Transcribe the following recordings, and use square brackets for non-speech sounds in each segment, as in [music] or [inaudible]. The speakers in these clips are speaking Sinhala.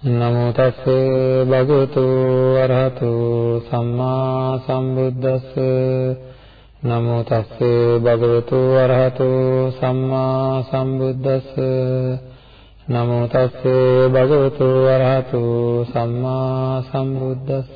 නමෝ තස්ස භගවතු අරහතු සම්මා සම්බුද්දස්ස. නමෝ තස්ස භගවතු අරහතු සම්මා සම්බුද්දස්ස. නමෝ තස්ස භගවතු අරහතු සම්මා සම්බුද්දස්ස.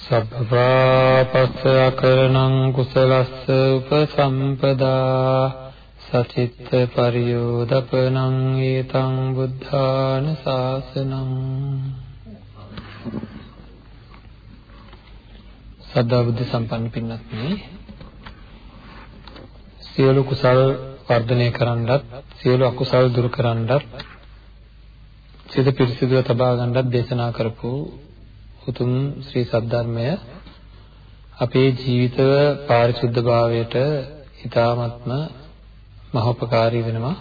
සබ්බපාපස්ස අකරණං කුසලස්ස උපසම්පදා. සචිත්ත පරියෝදපනං ඒතං බුද්ධාන ශාසනං සදා බුද්ධ සම්පන්න පින්වත්නි සියලු කුසල් වර්ධනය කරන්නත් සියලු අකුසල් දුරු කරන්නත් සිත පිරිසිදුව තබා ගන්නත් දේශනා කරපු උතුම් ශ්‍රී සද්ධර්මය අපේ ජීවිතව පාරිශුද්ධභාවයට ඊ타ත්ම මහෝපකාරී වෙනවා.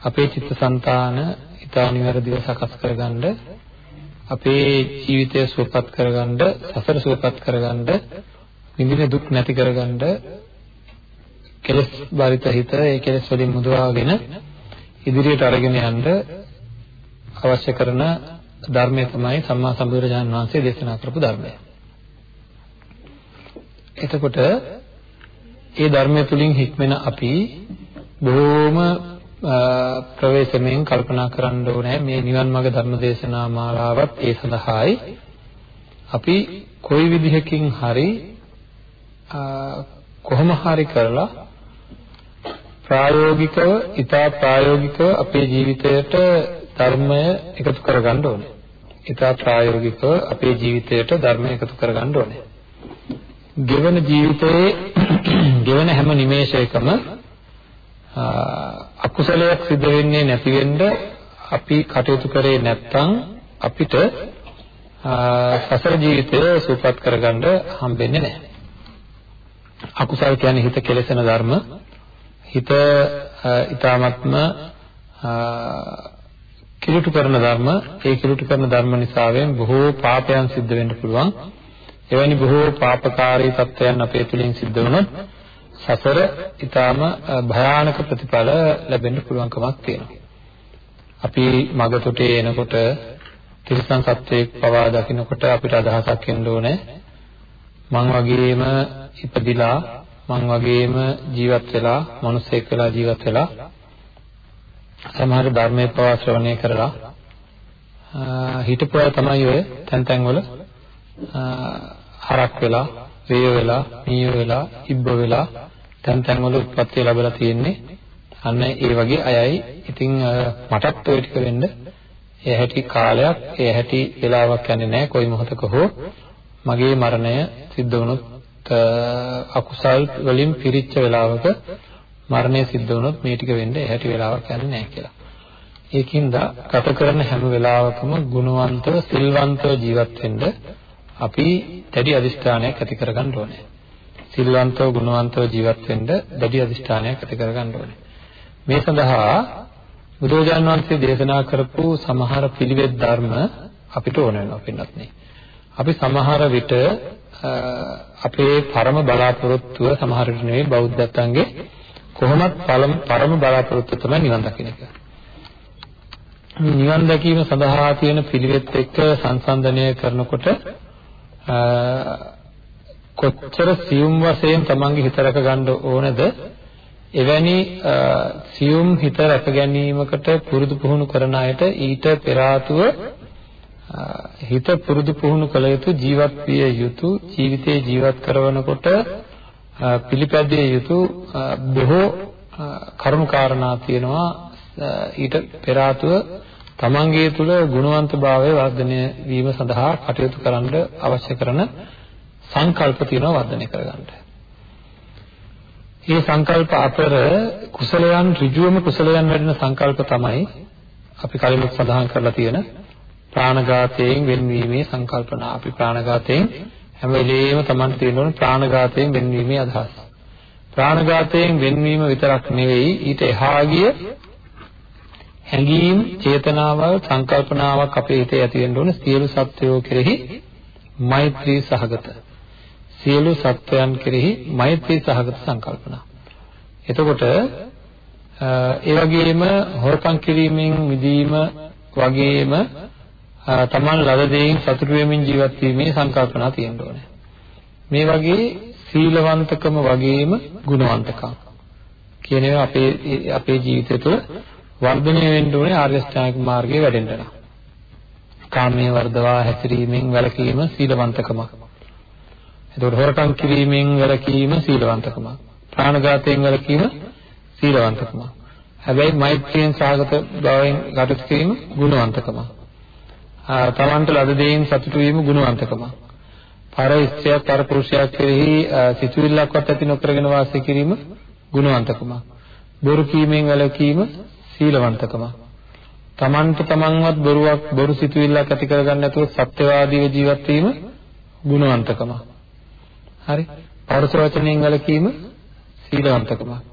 අපේ චිත්තසංතාන ඊතා නිවැරදිව සකස් කරගන්න අපේ ජීවිතය සුවපත් කරගන්න සසර සුවපත් කරගන්න විඳින දුක් නැති කරගන්න කෙලස් බාරිත හිත ඒ කෙලස් වලින් මුදවාගෙන ඉදිරියට අරගෙන යන්න අවශ්‍ය කරන ධර්මය තමයි සම්මා සම්බුදුරජාණන් වහන්සේ දේශනා කරපු ධර්මය. එතකොට ඒ ධර්මය තුලින් හික්මෙන අපි බොහෝම ප්‍රවේශමෙන් කල්පනා කරන්න ඕනේ මේ නිවන් මාර්ග ධර්ම දේශනා මාලාවත් ඒ සඳහායි අපි කොයි විදිහකින් හරි කොහොම හරි කරලා ප්‍රායෝගිකව ඊටා ප්‍රායෝගිකව අපේ ජීවිතයට ධර්මය එකතු කරගන්න ඕනේ. ඊටා ප්‍රායෝගිකව අපේ ජීවිතයට ධර්මය එකතු කරගන්න ඕනේ. ගෙවන ජීවිතයේ ගෙවන හැම නිමේෂයකම අකුසලයක් සිද්ධ වෙන්නේ නැති වෙන්න අපි කටයුතු කරේ නැත්නම් අපිට සසර ජීවිතය සූපත් කරගන්න හම්බෙන්නේ නැහැ. අකුසල කියන්නේ හිත කෙලෙසන ධර්ම. හිත ඊ타ත්ම කිලුට කරන ධර්ම ඒ කිලුට කරන ධර්ම නිසාවෙන් බොහෝ පාපයන් සිද්ධ වෙන්න පුළුවන් එවැනි බොහෝ පාපකාරී තත්ත්වයන් අපේ තුලින් සිද්ධ වුණොත් සසර ඊටාම භයානක ප්‍රතිඵල ලැබෙන්න පුළුවන්කමක් තියෙනවා. අපි මගතොටේ එනකොට තිරිසන් සත්වයක් පවා දකින්නකොට අපිට අදහසක් එන්න ඕනේ. මං වගේම ඉපදිලා මං වගේම ජීවත් වෙලා මිනිසෙක් වෙලා ජීවත් වෙලා සමහර ධර්මයේ පවා ශ්‍රවණය කරලා හිතපු අය තමයි ඔය තැන් තැන් වල හරක් වෙලා, වේය වෙලා, මීය වෙලා, ඉබ්බ වෙලා තැන් තැන් වල උත්පත්ති ලැබලා තියෙන්නේ. අන්න ඒ වගේ අයයි. ඉතින් මටත් ওই ටික වෙන්න ඒ හැටි කාලයක්, ඒ හැටි වෙලාවක් යන්නේ නැහැ. කොයි මොහොතක හෝ මගේ මරණය සිද්ධ වුණොත් අකුසල් වලින් පිරිච්ච වෙලාවක මරණය සිද්ධ වුණොත් මේ ටික වෙන්නේ ඇහැටි වෙලාවක් යන්නේ නැහැ කියලා. ඒකින්ද ගත කරන හැම වෙලාවකම ගුණවන්තව සිල්වන්තව ජීවත් වෙන්න අපි දැඩි අදිෂ්ඨානයක් ඇති කරගන්න ඕනේ. සිල්වන්තව ගුණවන්තව ජීවත් වෙන්න දැඩි අදිෂ්ඨානයක් ඇති කරගන්න ඕනේ. මේ සඳහා බුදුරජාණන් වහන්සේ දේශනා කරපු සමහර පිළිවෙත් ධර්ම අපිට ඕන වෙනවා පින්නත් නේ. අපි සමහර විට අපේ පරම බලාපොරොත්තුව සමහර විට නෙවෙයි බෞද්ධත්වයේ කොහොමත් පරම බලාපොරොත්තුව තමයි නිවන් දකින්න එක. නිවන් දැකීම සඳහා තියෙන පිළිවෙත් එක්ක සංසන්දනය කරනකොට කොච්චර සියුම් වශයෙන් තමන්ගේ හිත රැක ගන්න ඕනද? එවැනි සියුම් හිත රැක ගැනීමකට පුරුදු පුහුණු කරන අයට ඊට පෙර හිත පුරුදු පුහුණු කළ යුතු ජීවත් විය යුතු ජීවිතේ ජීවත් කරනකොට පිළිපැදිය යුතු බොහෝ කරුණු කාරණා තියෙනවා. ඊට පෙර තමන්ගේ තුල ගුණවන්තභාවය වර්ධනය වීම සඳහා කටයුතු කරන්න අවශ්‍ය කරන සංකල්ප තියෙනවා වර්ධනය කරගන්න. මේ සංකල්ප අතර කුසලයන් ඍජුවම කුසලයන් වැඩෙන සංකල්ප තමයි අපි කලින් සඳහන් කරලා තියෙන ප්‍රාණඝාතයෙන් වෙන්වීමේ සංකල්පනා. අපි ප්‍රාණඝාතයෙන් හැම වෙලෙම Taman තියෙන ඕන ප්‍රාණඝාතයෙන් වෙන්වීමේ අදහස. ප්‍රාණඝාතයෙන් වෙන්වීම විතරක් නෙවෙයි ඊට එහා ගිය හැඟීම්, චේතනාවල්, සංකල්පනාවක් අපේ හිතේ ඇති වෙන්න ඕන සියලු සත්වයෝ කෙරෙහි මෛත්‍රී සහගත. සියලු සත්වයන් කෙරෙහි මෛත්‍රී සහගත සංකල්පනා. එතකොට ඒ වගේම හොරකම් කිරීමෙන් මිදීම වගේම තමන් ලද දෙයින් සතුටු වෙමින් ජීවත් වීමේ සංකල්පනා තියෙන්න ඕනේ. මේ වගේ සීලවන්තකම වගේම ගුණවන්තකම් කියන ඒවා අපේ අපේ ජීවිතය තුළ වර්ධනය වෙන්න ඕනේ ආර්ය ශ්‍රාණික මාර්ගයේ වැඩෙන්න නම්. කාමයේ වර්ධවා හැසිරීමෙන් වැළකීම සීලවන්තකමක්. එතකොට හොරකම් කිරීමෙන් වැළකීම සීලවන්තකමක්. ප්‍රාණඝාතයෙන් වැළකීම සීලවන්තකමක්. හැබැයි මෛත්‍රියෙන් සාගත බවෙන් කටයුතු කිරීම ගුණවන්තකමක්. තමන්ට ලද දෙයින් සතුටු වීම ගුණවන්තකමක්. පර ස්ත්‍රියක් පර පුරුෂයෙක් කෙරෙහි සිතුවිල්ලක්වත් ඇති නොකරගෙන වාසය කිරීම ගුණවන්තකමක්. බොරු කීමෙන් වැළකීම සීලවන්තකමක්. තමන්ට තමන්වත් බොරුවක් බොරු සිතුවිල්ලක් ඇති කරගන්න නැතුව සත්‍යවාදීව ජීවත් වීම ගුණවන්තකමක්. හරි. පරස වචනයෙන් වැළකීම සීලවන්තකමක්.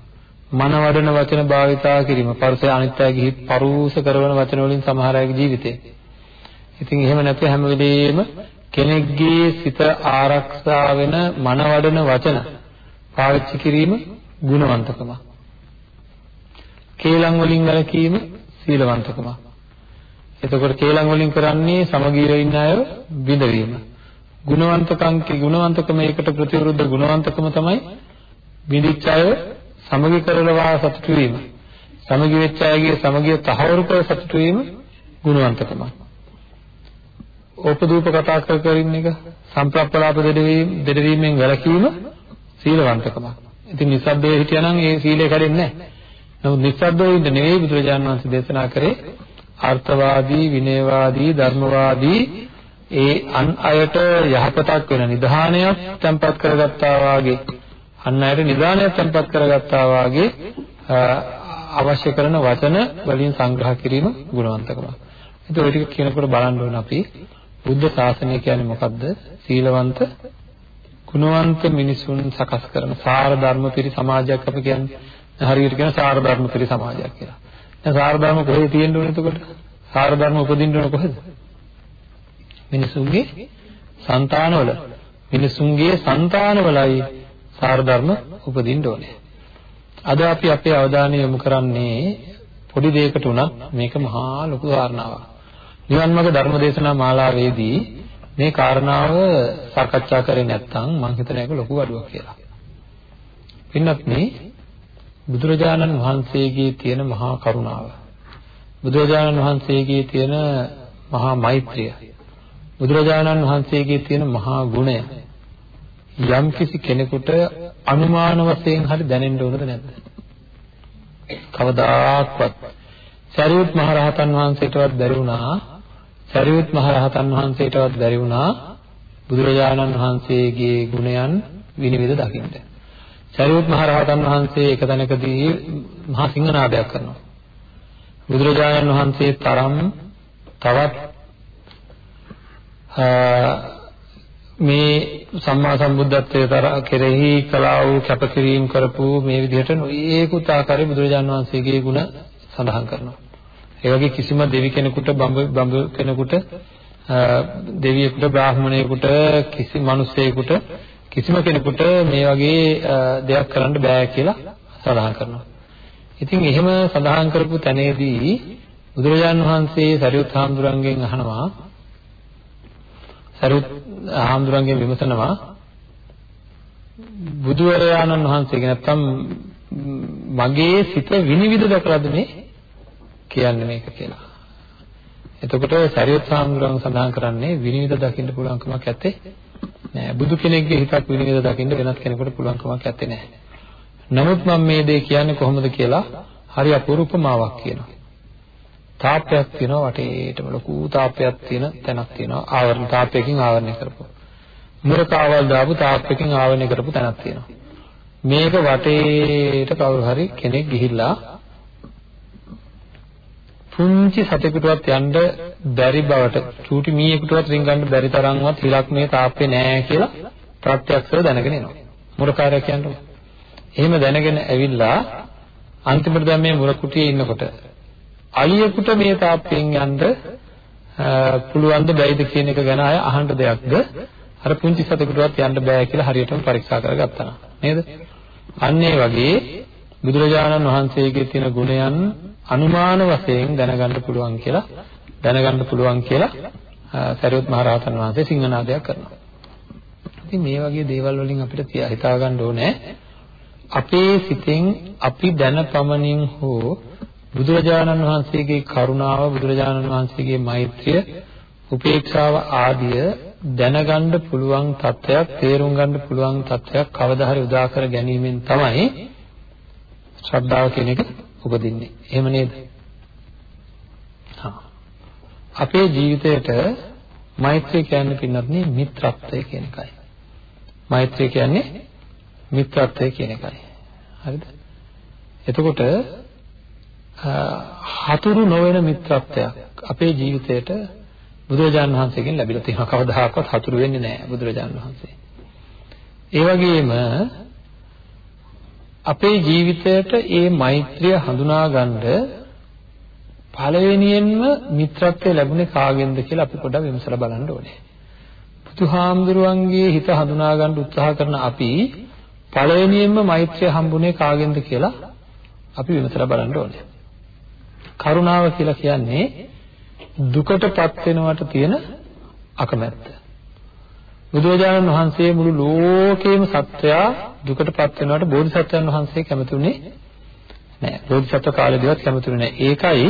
මන වඩන වචන භාවිතා කිරීම පරසය අනිත්‍යයේ හිත් පරුස කරන වචන වලින් සමහර අයගේ ජීවිතේ. ඉතින් එහෙම නැත්නම් හැම වෙලෙම කෙනෙක්ගේ සිත ආරක්ෂා වෙන මන වඩන වචන පාවිච්චි කිරීම ගුණවන්තකමක්. කේලම් වලින් වැළකීම සීලවන්තකමක්. එතකොට කේලම් වලින් කරන්නේ සමගීව ඉන්න අය විඳවීම. ගුණවන්තකම් ගුණවන්තකම ඒකට ප්‍රතිවිරුද්ධ ගුණවන්තකම තමයි විඳිච්ච අය සමගි කරලවා සතුටු වීම. සමගි වෙච්ච අයගේ සමගිය තහවුරු කර සතුටු වීම ගුණවන්තකම. ඕපදූප කතා කර කර ඉන්න එක සම්ප්‍රප්පලාප දෙදවීම දෙදවීමෙන් වැළකීම සීලවන්තකම. ඉතින් නිස්සබ්දව හිටියනම් ඒ සීලය කැඩෙන්නේ නැහැ. නමුත් නිස්සබ්දව ඉන්න නෙවෙයි බුදුරජාණන් වහන්සේ දේශනා කරේ අර්ථවාදී විනයවාදී ධර්මවාදී ඒ අන් අයට යහපතක් වෙන නිධානයක් තැම්පත් කරගත්තා වාගේ අන් අයට නිදානයක් තැන්පත් කරගත්තා වාගේ අවශ්‍ය කරන වචන වලින් සංග්‍රහ කිරීම ගුණවන්තකම. ඒත් ඔය ටික කියනකොට බලන්න ඕන අපි බුද්ධ ශාසනය කියන්නේ මොකද්ද? සීලවන්ත ගුණවන්ත මිනිසුන් සකස් කරන සාර ධර්ම පිරි සමාජයක් අපි කියන්නේ හරියට කියන සාර ධර්ම පිරි සමාජයක් කියලා. දැන් සාර ධර්ම කොහෙද තියෙන්න ඕනේ එතකොට? සාර ධර්ම උපදින්න ඕනේ කොහෙද? මිනිසුන්ගේ సంతානවල මිනිසුන්ගේ సంతානවලයි සාරධර්ම උපදින්න ඕනේ. අද අපි අපේ අවධානය යොමු කරන්නේ පොඩි දෙයකට උනත් මේක මහා ලොකු කාරණාවක්. නිවන් මාර්ග ධර්මදේශනා මාලාවේදී මේ කාරණාව සාකච්ඡා කරේ නැත්නම් මම හිතන එක ලොකු අඩුවක් කියලා. පින්නත් මේ බුදුරජාණන් වහන්සේගේ තියෙන මහා කරුණාව. බුදුරජාණන් වහන්සේගේ තියෙන මහා මෛත්‍රිය බුදුරජාණන් වහන්සේගේ තියෙන මහා ගුණය යම් කිසි කෙනෙකුට අනුමාන වශයෙන් හරි දැනෙන්න ඕනද නැද්ද? කවදාක්වත් සරියුත් මහ රහතන් වහන්සේටවත් බැරි වුණා සරියුත් මහ රහතන් වහන්සේටවත් බැරි වුණා බුදුරජාණන් වහන්සේගේ ගුණයන් විනිවිද දකින්න. සරියුත් මහ රහතන් වහන්සේ එක තැනකදී මහා සිංහනාදයක් කරනවා. බුදුරජාණන් වහන්සේ තරම් තවත් මේ සම්මා සම්බුද්ධත්වයේ කෙරෙහි කළා වූ කැපකිරීම කරපු මේ විදිහට නොයේකුත් ආකාරයේ බුදුරජාණන් වහන්සේගේ ගුණ සඳහන් කරනවා. ඒ වගේ කිසිම දෙවි කෙනෙකුට බඹ බඹ කෙනෙකුට දෙවියෙකුට බ්‍රාහ්මණයෙකුට කිසි මිනිසෙකුට කිසිම කෙනෙකුට මේ වගේ දෙයක් කරන්න බෑ කියලා සඳහන් කරනවා. ඉතින් එහෙම සඳහන් කරපු තැනේදී බුදුරජාණන් වහන්සේ සරියුත් හාමුදුරන්ගෙන් අහනවා සරුත් ආහම්දුරන්ගෙන් විමසනවා බුදුරජාණන් වහන්සේගේ නැත්තම් මගේ සිත විනිවිද දැකලාද මේ කියන්නේ මේක කියලා. එතකොට සරියුත් සාමුදුරන් සඳහන් කරන්නේ විනිවිද දකින්න පුළුවන් කමක් නැත්තේ නෑ. බුදු කෙනෙක්ගේ හිතක් විනිවිද දකින්න වෙනත් කෙනෙකුට පුළුවන් කමක් නැත්තේ නෑ. නමුත් මම මේ දේ කියන්නේ කොහොමද කියලා හරි අපූර්ව උපමාවක් කියනවා. තාප්පයක් තියෙනවා වටේටම ලොකු තාප්පයක් තියෙන තැනක් තියෙනවා ආවරණ තාප්පයකින් ආවරණය කරපුවා මුරකාවල් දාපු තාප්පයකින් ආවරණය කරපු තැනක් තියෙනවා මේක වටේට කවුරු හරි කෙනෙක් ගිහිල්ලා පුංචි සතෙකුටවත් යන්න බැරි බවට චූටි මීයකටවත් රින්ගන්න බැරි තරම්වත් හිලක් මේ තාප්පේ නෑ කියලා ප්‍රත්‍යක්ෂව දැනගෙන එනවා. මුරකාරය කියන්නේ. එහෙම දැනගෙන ඇවිල්ලා අන්තිමට දැන් මේ මුර කුටියේ ඉන්නකොට අලියෙකුට මේ තාප්පෙන් යන්න පුළුවන්ද බැයිද කියන එක ගැන අය අහන්න දෙයක්ද? අර පුංචි සතෙකුටවත් යන්න බෑ කියලා හරියටම පරීක්ෂා කරගත්තා. නේද? අන්න ඒ වගේ බුදුරජාණන් වහන්සේගේ තියෙන ගුණයන් අනුමාන වශයෙන් දැනගන්න පුළුවන් කියලා දැනගන්න පුළුවන් කියලා සරියුත් මහ රහතන් වහන්සේ සිංහනාදයක් කරනවා. ඉතින් මේ වගේ දේවල් වලින් අපිට හිතා ගන්න ඕනේ. අපේ සිතෙන් අපි දැන පමණින් හෝ බුදුරජාණන් වහන්සේගේ කරුණාව බුදුරජාණන් වහන්සේගේ මෛත්‍රිය උපේක්ෂාව ආදිය දැනගන්න පුළුවන් තත්වයක් තේරුම් ගන්න පුළුවන් තත්වයක් කවදා හරි උදා කර ගැනීමෙන් තමයි ශ්‍රද්ධාව කියන එක උපදින්නේ. එහෙම නේද? අපේ ජීවිතයට මෛත්‍රිය කියන්නේ පින්නත් නේ මිත්‍රත්වය කියන එකයි. මෛත්‍රිය කියන්නේ මිත්‍රත්වය කියන එකයි. හරිද? එතකොට හතුරු නොවන මිත්‍රත්වයක් අපේ ජීවිතයට බුදුරජාණන් වහන්සේගෙන් ලැබිලා තියෙනවා. කවදාහක්වත් හතුරු වෙන්නේ නැහැ බුදුරජාණන් වහන්සේ. ඒ වගේම අපේ ජීවිතයට මේ මෛත්‍රිය හඳුනා ගන්න පළවෙනියෙන්ම මිත්‍රත්වය ලැබුණේ කාගෙන්ද කියලා අපි පොඩ්ඩක් විමසලා බලන්න ඕනේ. බුදුහාමුදුරුවන්ගේ හිත හඳුනා ගන්න උත්සාහ කරන අපි පළවෙනියෙන්ම මෛත්‍රිය හම්බුනේ කාගෙන්ද කියලා අපි විමසලා බලන්න ඕනේ. කරුණාව කියලා කියන්නේ දුකටපත් වෙනවට තියෙන අකමැත්ත. බුදුරජාණන් වහන්සේ මුළු ලෝකේම සත්වයා දුකටපත් වෙනවට බෝධිසත්වයන් වහන්සේ කැමතුනේ නෑ. බෝධිසත්ව කාලේදීවත් කැමතුනේ නෑ. ඒකයි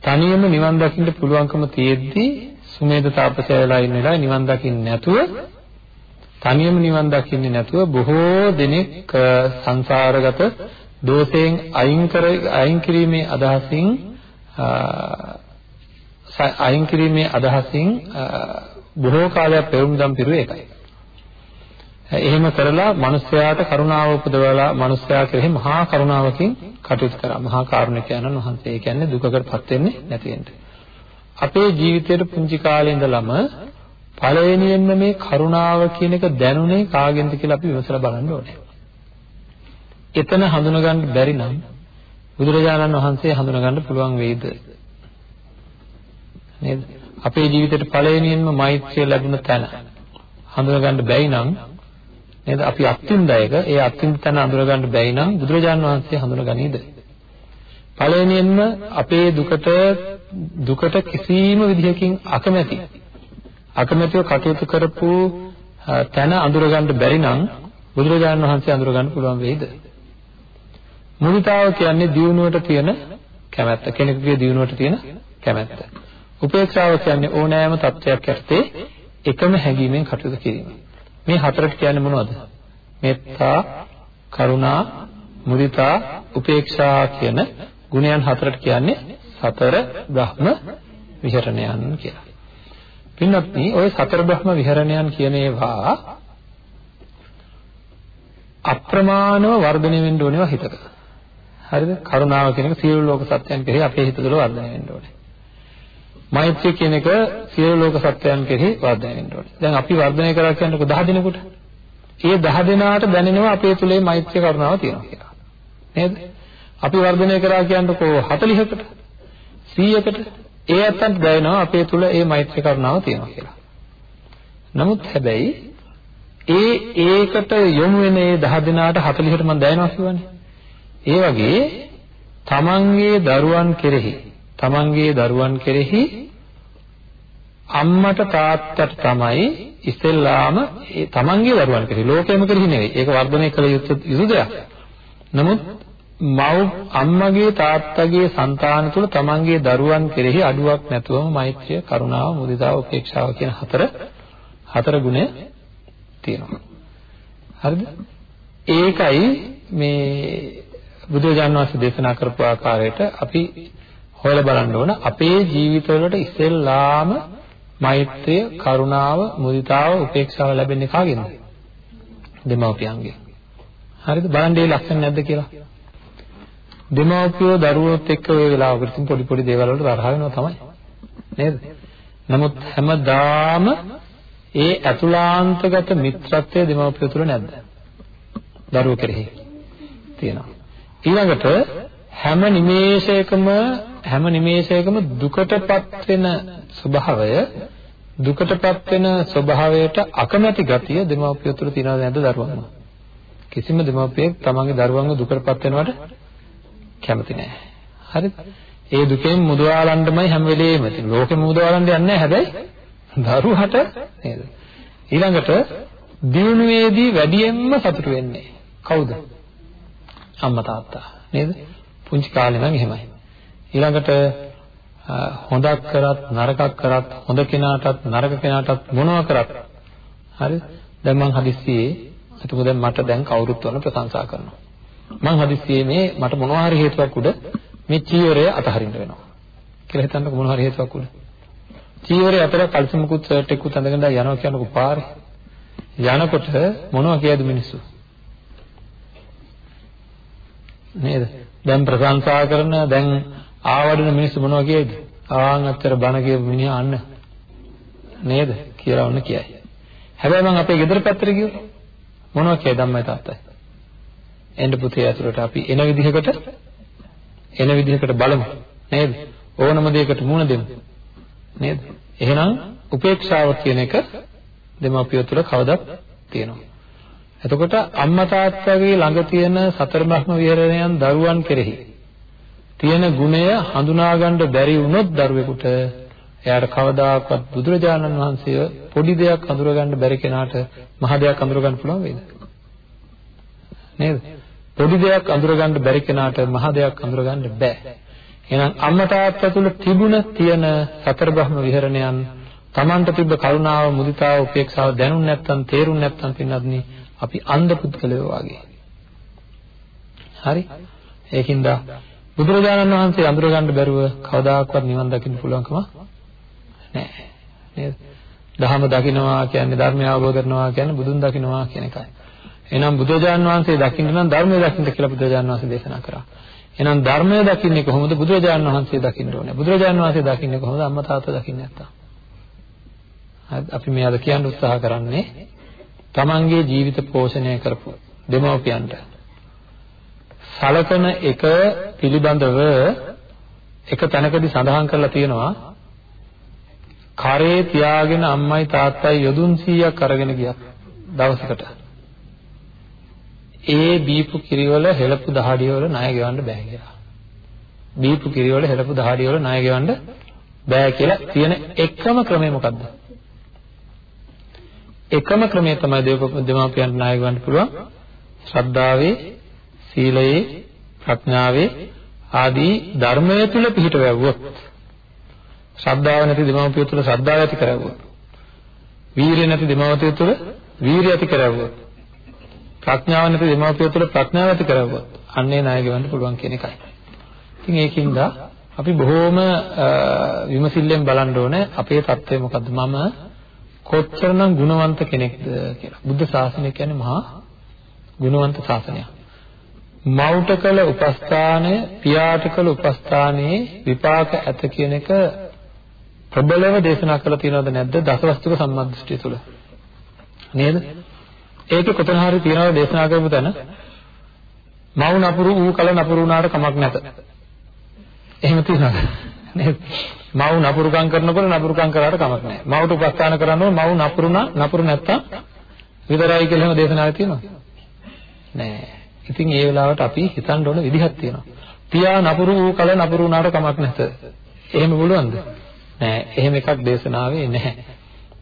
තනියම නිවන් දකින්න පුළුවන්කම තියෙද්දි සුමේද තාපසය වෙලා ඉන්න වෙලාවේ නිවන් දකින්න නැතුව තනියම නිවන් දකින්නේ නැතුව බොහෝ දෙනෙක් සංසාරගත දෝෂයෙන් අයින් කර අයින් කිරීමේ අදහසින් අයින් කිරීමේ අදහසින් බොහෝ කාලයක් පෙරම්දම් පිරුවේ ඒකයි. එහෙම කරලා මිනිස්යාට කරුණාව උපදවලා මිනිස්යා කෙරෙහි මහා කරුණාවකින් කටයුතු කරා. මහා කාරුණිකයන්න් වහන්සේ. ඒ කියන්නේ දුකකටපත් වෙන්නේ නැති වෙන්න. අපේ ජීවිතයේ පුංචි කාලේ ඉඳලම පළවෙනියෙන්ම මේ කරුණාව කියන එක දැනුනේ කාගෙන්ද කියලා අපි විමසලා බලන්න ඕනේ. එතන හඳුනගන්න බැරි නම් බුදුරජාණන් වහන්සේ හඳුනගන්න පුළුවන් වෙයිද? නේද? අපේ ජීවිතේට පළවෙනියෙන්ම මෛත්‍රිය ලැබුණ තැන හඳුනගන්න බැයි නම් නේද? අපි අත්විඳයක ඒ අත්විඳ තැන හඳුනගන්න බැයි නම් බුදුරජාණන් වහන්සේ හඳුනගනීද? පළවෙනියෙන්ම අපේ දුකට දුකට කිසිම විදිහකින් අකමැති අකමැතිව කටයුතු කරපු තැන අඳුරගන්න බැරි නම් බුදුරජාණන් වහන්සේ අඳුරගන්න පුළුවන් වෙයිද? මුදිතාව කියන්නේ දියුණුවට තියෙන කැමැත්ත. කෙනෙකුගේ දියුණුවට තියෙන කැමැත්ත. උපේක්ෂාව කියන්නේ ඕනෑම තත්වයක් යටතේ එකම හැඟීමෙන් කටයුතු කිරීම. මේ හතරට කියන්නේ මොනවද? මෙත්තා, කරුණා, මුදිතා, උපේක්ෂා කියන ගුණයන් හතරට කියන්නේ සතර බ්‍රහ්ම විහරණයන් කියලා. පින්වත්නි, ওই සතර බ්‍රහ්ම විහරණයන් කියන ඒවා අප්‍රමාණව වර්ධනය වෙන්න ඕනේවා හිතක. හරිද? කරුණාව කියන එක සියලු ලෝක සත්‍යයන් කෙරෙහි අපේ හිත තුළ වර්ධනය වෙන්න ඕනේ. මෛත්‍රිය කියන එක සියලු ලෝක සත්‍යයන් කෙරෙහි වර්ධනය වෙන්න ඕනේ. දැන් අපි වර්ධනය කරා කියන්නකො 10 දිනකට. ඒ 10 දෙනාට දැනෙනවා අපේ තුලේ මෛත්‍රී කරුණාව තියෙනවා කියලා. නේද? අපි වර්ධනය කරා කියන්නකො 40කට 100කට ඒ අතත් දැනෙනවා අපේ තුල ඒ මෛත්‍රී කරුණාව තියෙනවා කියලා. නමුත් හැබැයි ඒ ඒකට යොමු වෙන ඒ 10 දිනාට 40ට මම දැනෙනවා කියවනේ. ඒ වගේ තමන්ගේ දරුවන් කෙරෙහි තමන්ගේ දරුවන් කෙරෙහි අම්මට තාත්තට තමයි ඉස්සෙල්ලාම ඒ තමන්ගේ දරුවන් කෙරෙහි ලෝකෙම කෙරෙහි නෙවෙයි. ඒක වර්ධනය කළ යුතු දෙයක්. නමුත් මව් අම්මගේ තාත්තගේ సంతාන තුල තමන්ගේ දරුවන් කෙරෙහි අඩුවක් නැතුවම මෛත්‍රිය, කරුණාව, මුදිතාව, උපේක්ෂාව කියන හතර හතර ගුණ තියෙනවා. හරිද? ඒකයි මේ බුදුරජාණන් වහන්සේ දේශනා කරපු ආකාරයට අපි හොයලා බලන්න ඕන අපේ ජීවිතවලට ඉස්සෙල්ලාම මෛත්‍රිය, කරුණාව, මුදිතාව, උපේක්ෂාව ලැබෙන්නේ කාගෙන්ද? දෙමව්පියන්ගෙන්. හරිද? බලන්න මේ ලක්ෂණ නැද්ද කියලා. දෙමව්පියෝ දරුවෝත් එක්ක ওই වෙලාවකට තින් පොඩි පොඩි දේවල් වලට තරහ වෙනවා තමයි. නේද? නමුත් හැමදාම ඒ අතුලාන්තගත මිත්‍රත්වය දෙමව්පියෝ තුල නැද්ද? දරුවෝ කෙරෙහි තියෙනවා. ඊළඟට හැම නිමේෂයකම හැම නිමේෂයකම දුකටපත් වෙන ස්වභාවය දුකටපත් වෙන ස්වභාවයට අකමැති ගතිය දෙමව්පියෝ තුළ තියෙනවද නැද්ද දරුවන්ව? කිසිම දෙමව්පියෙක් තමන්ගේ දරුවන්ව දුකටපත් වෙනවට කැමති නැහැ. හරිද? ඒ දුකෙන් මුදවාලන්නමයි හැම වෙලේම තියෙන්නේ. ලෝකෙ මුදවාලන්න යන්නේ නැහැ හැබැයි දරුවට නේද? ඊළඟට දිනුවේදී වැඩියෙන්ම සතුටු වෙන්නේ කවුද? අම්මා තාත්තා නේද? පුංචි කාලේ නම් එහෙමයි. ඊළඟට හොඳක් කරත් නරකක් කරත් හොඳ කෙනාටත් නරක කෙනාටත් මොනවා කරත් හරිද? දැන් මං හදිස්සියේ හිතමු දැන් මට දැන් කවුරුත් වන ප්‍රශංසා කරනවා. මං හදිස්සියේ මේ මට මොනවා හරි හේතුවක් උඩ මේ චීවරය අතහරින්න වෙනවා. කියලා හිතන්නකො මොනවා හරි හේතුවක් උඩ. චීවරය අතර කල්සමුකුත් ෂර්ට් එකකුත් අඳගෙන යනවා කියනකො පාරේ. යනකොට මොනවා කියද මිනිස්සු? නේද? දැන් ප්‍රශංසා කරන දැන් ආවඩන මිනිස්සු මොනවා කියයිද? ආන් අතර බණ කියපු මිනිහා අන්න නේද කියලා ඔන්න කියයි. හැබැයි මම අපේ ගෙදර පැත්තට ගියොත් මොනවා කියයි ධම්මයි තාත්තයි? එන්න පුතේ ඇතුළට අපි එන විදිහකට එන විදිහකට බලමු නේද? ඕනම දෙයකට මුහුණ දෙමු. නේද? එහෙනම් උපේක්ෂාව කියන එක දෙමාපියෝ තුළ කවදත් තියෙනවා. එතකොට අම්මා තාත්තගේ ළඟ තියෙන සතර බ්‍රහ්ම විහරණයන් දරුවන් කෙරෙහි තියෙන ගුණය හඳුනා ගන්න බැරි වුණොත් දරුවෙකුට එයාට කවදාකවත් බුදුරජාණන් වහන්සේව පොඩි දෙයක් අඳුර ගන්න බැරි කෙනාට මහ දෙයක් අඳුර ගන්න පුළුවන් වේද? නේද? පොඩි දෙයක් අඳුර ගන්න බැරි කෙනාට මහ දෙයක් අඳුර ගන්න බෑ. එහෙනම් අම්මා තාත්තා තුල තිබුණ තියෙන සතර බ්‍රහ්ම විහරණයන් Tamanට තිබ්බ කරුණාව, මුදිතාව, උපේක්ෂාව දැනුන් නැත්තම්, තේරුම් නැත්තම් පින්නත්නි අපි අන්ධ පුද්ගලයෝ වගේ. හරි? ඒකින්ද බුදුරජාණන් වහන්සේ අඳුර ගන්න බැරුව කවදාකවත් නිවන් දකින්න පුළුවන්කම නැහැ. නේද? ධහම දකින්නවා කියන්නේ ධර්මය අවබෝධ කරනවා කියන්නේ බුදුන් දකින්නවා කියන එකයි. එහෙනම් බුදුරජාණන් වහන්සේ දකින්න නම් ධර්මය දකින්න කියලා බුදුරජාණන් වහන්සේ දේශනා කරා. එහෙනම් ධර්මය දකින්නේ කොහොමද? බුදුරජාණන් වහන්සේ දකින්න ඕනේ. බුදුරජාණන් වහන්සේ දකින්නේ කොහොමද? අම්මා තාත්තා දකින්නේ නැත්තම්. අපි මේ අද කියන්න උත්සාහ කරන්නේ තමන්ගේ ජීවිත පෝෂණය කරපු දෙමව්පියන්ට සලකන එක පිළිබඳව එක තැනකදී සඳහන් කරලා තියෙනවා කරේ තියාගෙන අම්මයි තාත්තයි යොදුන් 100ක් අරගෙන ගියා දවසකට ඒ බීපු කිරිවල හෙළපු දහඩිය වල ණය ගෙවන්න බෑ කියලා. බීපු කිරිවල හෙළපු දහඩිය වල ණය ගෙවන්න බෑ කියලා තියෙන එකම ක්‍රමය මොකද්ද? එකම ක්‍රමය තමයි දෙමාපියන්ට ණය ගෙවන්න පුළුවන්. ශ්‍රද්ධාවේ, සීලයේ, ප්‍රඥාවේ ආදී ධර්මයේ තුල පිහිට වැවුවොත්. ශ්‍රද්ධාව නැති දෙමාපිය තුල ශ්‍රද්ධාව ඇති කරවුවොත්. වීරිය නැති දෙමාපිය තුල වීරිය ඇති කරවුවොත්. ප්‍රඥාව නැති දෙමාපිය තුළ ප්‍රඥාව ඇති කරගුවොත් අන්නේ ණය ගෙවන්න පුළුවන් කියන එකයි. ඉතින් ඒකින්ද අපි බොහෝම විමසිල්ලෙන් බලන්න ඕනේ අපේ தත්ත්වය මොකද්ද මම කොච්චරනම් ගුණවන්ත කෙනෙක්ද කියලා. බුද්ධ ශාසනය කියන්නේ මහා ගුණවන්ත ශාසනයක්. මව්ට කළ උපස්ථානය පියාට කළ උපස්ථානයේ විපාක ඇත කියන එක ප්‍රබලව දේශනා කරලා තියෙනවද නැද්ද දසවස්තුක සම්මාදෘෂ්ටිය තුල නේද ඒකේ කොතන හරි තියනවා දේශනා කරපු තැන මව් නපුරු ඌ කල නපුරු වුණාට කමක් නැත. එහෙම තියනවා නේද? මව් නපුරුකම් කරනකොට නපුරුකම් කරාට කමක් නැහැ. මව්ට උපස්ථාන කරනකොට මව් නපුරුණා නපුරු නැත්තම් විතරයි කියලා එහෙම දේශනාවක් තියෙනවා. නෑ. ඉතින් ඒ වෙලාවට අපි හිතන්න ඕන විදිහක් තියෙනවා. පියා නපුරු ඌ කල නපුරු වුණාට කමක් නැත. එහෙම පුළුවන්ද? නෑ. එහෙම එකක් දේශනාවේ නැහැ.